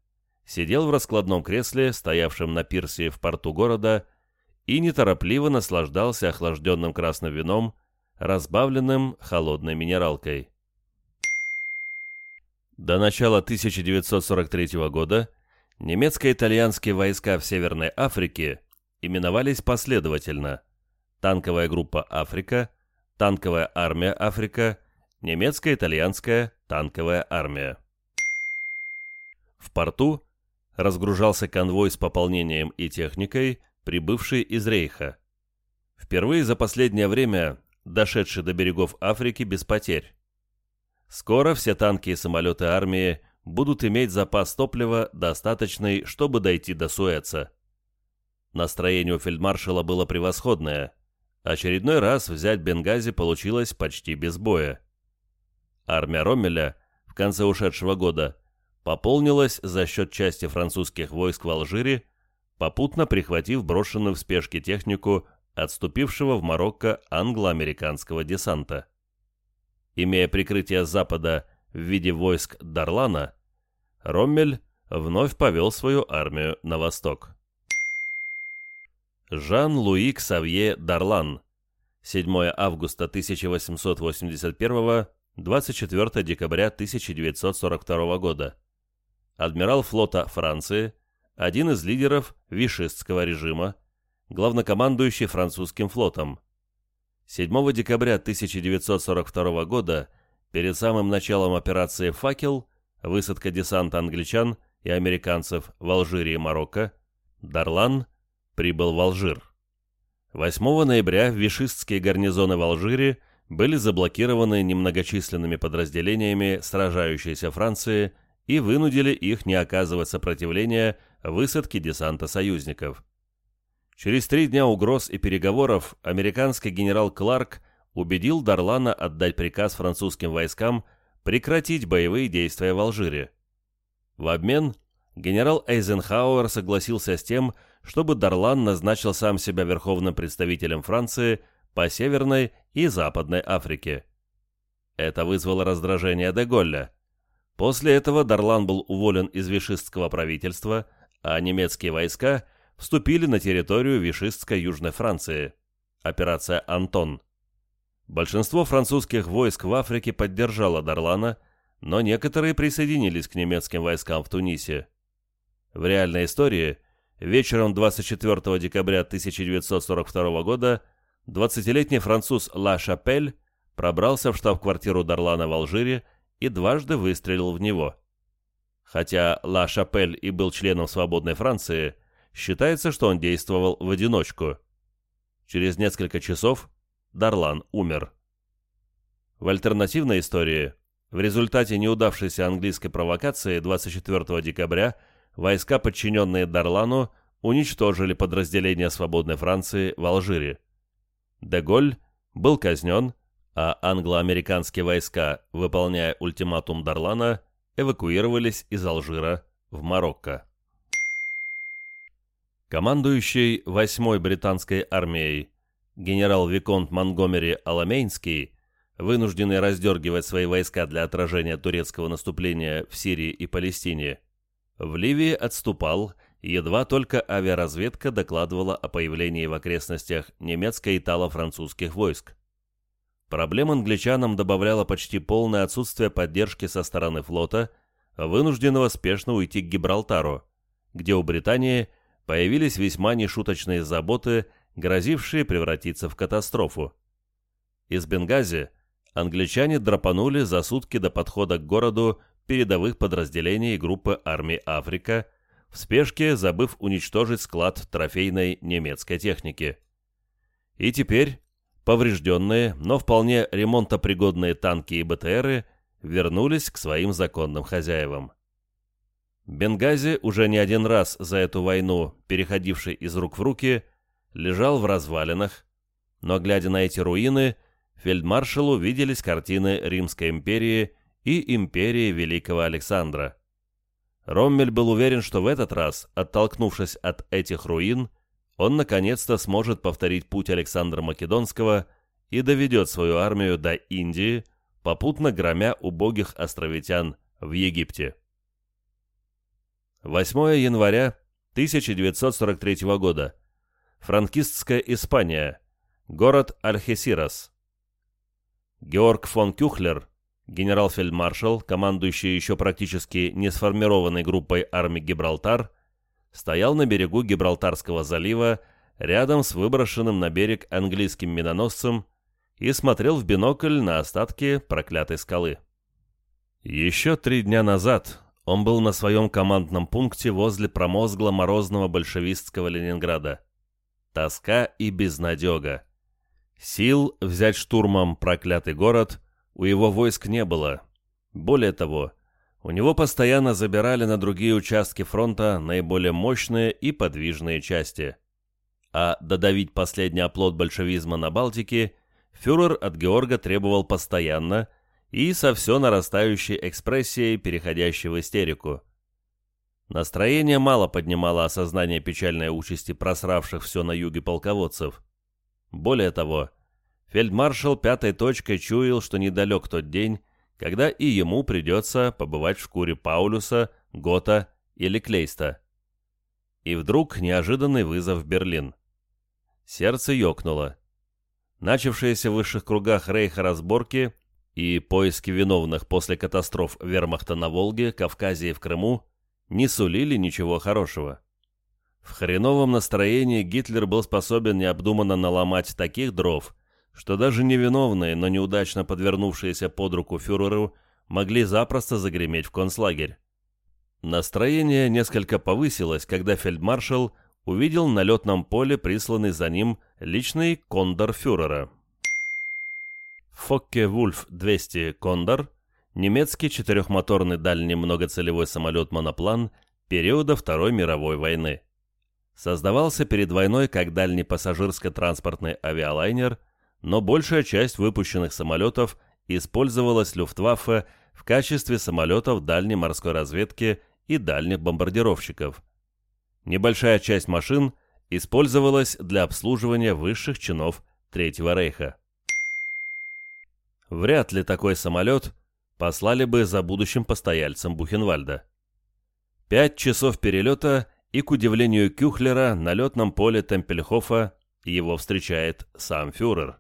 сидел в раскладном кресле, стоявшем на пирсе в порту города, и неторопливо наслаждался охлажденным красным вином, разбавленным холодной минералкой. До начала 1943 года немецко-итальянские войска в Северной Африке именовались последовательно «Танковая группа Африка», «Танковая армия Африка», «Немецко-итальянская танковая армия». В порту разгружался конвой с пополнением и техникой – прибывшие из Рейха. Впервые за последнее время дошедший до берегов Африки без потерь. Скоро все танки и самолеты армии будут иметь запас топлива, достаточный, чтобы дойти до Суэца. Настроение у фельдмаршала было превосходное. Очередной раз взять Бенгази получилось почти без боя. Армия Роммеля в конце ушедшего года пополнилась за счет части французских войск в Алжире попутно прихватив брошенную в спешке технику отступившего в Марокко англо-американского десанта. Имея прикрытие Запада в виде войск Дарлана, Роммель вновь повел свою армию на восток. Жан-Луи Ксавье Дарлан 7 августа 1881 24 декабря 1942 года. Адмирал флота Франции – один из лидеров вишистского режима, главнокомандующий французским флотом. 7 декабря 1942 года, перед самым началом операции «Факел», высадка десанта англичан и американцев в Алжире и Марокко, Дарлан прибыл в Алжир. 8 ноября вишистские гарнизоны в Алжире были заблокированы немногочисленными подразделениями сражающейся Франции и вынудили их не оказывать сопротивления высадки десанта союзников. Через три дня угроз и переговоров американский генерал Кларк убедил Дарлана отдать приказ французским войскам прекратить боевые действия в Алжире. В обмен генерал Эйзенхауэр согласился с тем, чтобы Дарлан назначил сам себя верховным представителем Франции по Северной и Западной Африке. Это вызвало раздражение Деголля. После этого Дарлан был уволен из вишистского правительства а немецкие войска вступили на территорию Вишистской Южной Франции. Операция «Антон». Большинство французских войск в Африке поддержало Дарлана, но некоторые присоединились к немецким войскам в Тунисе. В реальной истории вечером 24 декабря 1942 года 20-летний француз Ла Шапель пробрался в штаб-квартиру Дарлана в Алжире и дважды выстрелил в него. Хотя Ла Шапель и был членом «Свободной Франции», считается, что он действовал в одиночку. Через несколько часов Дарлан умер. В альтернативной истории, в результате неудавшейся английской провокации 24 декабря войска, подчиненные Дарлану, уничтожили подразделение «Свободной Франции» в Алжире. Деголь был казнен, а англо-американские войска, выполняя ультиматум Дарлана, эвакуировались из Алжира в Марокко. Командующий 8-й британской армией генерал Виконт Монгомери Аламейнский, вынужденный раздергивать свои войска для отражения турецкого наступления в Сирии и Палестине, в Ливии отступал, едва только авиаразведка докладывала о появлении в окрестностях немецко-итало-французских войск. Проблема англичанам добавляло почти полное отсутствие поддержки со стороны флота, вынужденного спешно уйти к Гибралтару, где у Британии появились весьма нешуточные заботы, грозившие превратиться в катастрофу. Из Бенгази англичане драпанули за сутки до подхода к городу передовых подразделений группы армии Африка, в спешке забыв уничтожить склад трофейной немецкой техники. И теперь поврежденные, но вполне ремонтопригодные танки и БТРы вернулись к своим законным хозяевам. Бенгази, уже не один раз за эту войну, переходивший из рук в руки, лежал в развалинах, но, глядя на эти руины, фельдмаршалу виделись картины Римской империи и империи Великого Александра. Роммель был уверен, что в этот раз, оттолкнувшись от этих руин, он наконец-то сможет повторить путь Александра Македонского и доведет свою армию до Индии, попутно громя убогих островитян в Египте. 8 января 1943 года. Франкистская Испания. Город Альхесирас. Георг фон Кюхлер, генерал-фельдмаршал, командующий еще практически не сформированной группой армии Гибралтар, стоял на берегу Гибралтарского залива, рядом с выброшенным на берег английским миноносцем, и смотрел в бинокль на остатки проклятой скалы. Еще три дня назад он был на своем командном пункте возле промозгло морозного большевистского Ленинграда. Тоска и безнадега. Сил взять штурмом проклятый город у его войск не было. Более того, у него постоянно забирали на другие участки фронта наиболее мощные и подвижные части. А додавить последний оплот большевизма на Балтике фюрер от Георга требовал постоянно и со все нарастающей экспрессией, переходящей в истерику. Настроение мало поднимало осознание печальной участи просравших все на юге полководцев. Более того, фельдмаршал пятой точкой чуял, что недалек тот день, когда и ему придется побывать в шкуре Паулюса, Гота или Клейста. И вдруг неожиданный вызов в Берлин. Сердце ёкнуло. Начавшиеся в высших кругах Рейха разборки и поиски виновных после катастроф вермахта на Волге, Кавказе и в Крыму не сулили ничего хорошего. В хреновом настроении Гитлер был способен необдуманно наломать таких дров, что даже невиновные, но неудачно подвернувшиеся под руку фюреру могли запросто загреметь в концлагерь. Настроение несколько повысилось, когда фельдмаршал увидел на летном поле присланный за ним личный кондор фюрера. Фокке Вульф 200 «Кондор» — немецкий четырехмоторный дальний многоцелевой самолет-моноплан периода Второй мировой войны. Создавался перед войной как дальний пассажирско-транспортный авиалайнер но большая часть выпущенных самолетов использовалась Люфтваффе в качестве самолетов дальней морской разведки и дальних бомбардировщиков. Небольшая часть машин использовалась для обслуживания высших чинов Третьего Рейха. Вряд ли такой самолет послали бы за будущим постояльцем Бухенвальда. Пять часов перелета и, к удивлению Кюхлера, на летном поле Темпельхофа его встречает сам фюрер.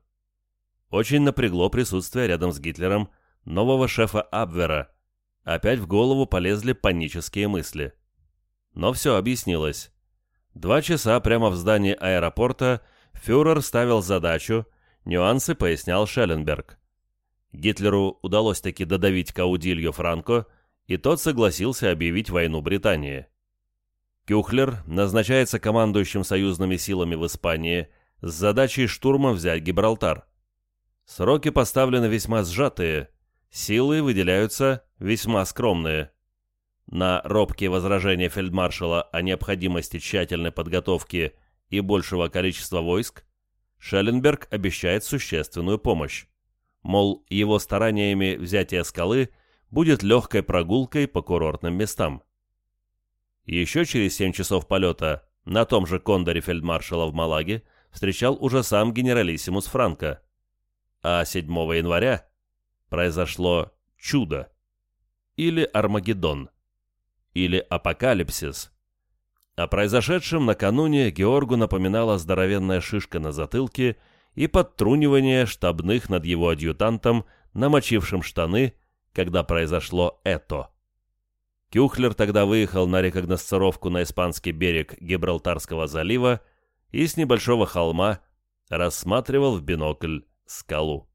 Очень напрягло присутствие рядом с Гитлером нового шефа Абвера. Опять в голову полезли панические мысли. Но все объяснилось. Два часа прямо в здании аэропорта фюрер ставил задачу, нюансы пояснял Шелленберг. Гитлеру удалось таки додавить Каудилью Франко, и тот согласился объявить войну Британии. Кюхлер назначается командующим союзными силами в Испании с задачей штурма взять Гибралтар. Сроки поставлены весьма сжатые, силы выделяются весьма скромные. На робкие возражения фельдмаршала о необходимости тщательной подготовки и большего количества войск Шелленберг обещает существенную помощь. Мол, его стараниями взятие скалы будет легкой прогулкой по курортным местам. Еще через 7 часов полета на том же кондоре фельдмаршала в Малаге встречал уже сам генералиссимус Франко а 7 января произошло чудо или Армагеддон или апокалипсис. О произошедшем накануне Георгу напоминала здоровенная шишка на затылке и подтрунивание штабных над его адъютантом, намочившим штаны, когда произошло это. Кюхлер тогда выехал на рекогносцировку на испанский берег Гибралтарского залива и с небольшого холма рассматривал в бинокль скалу.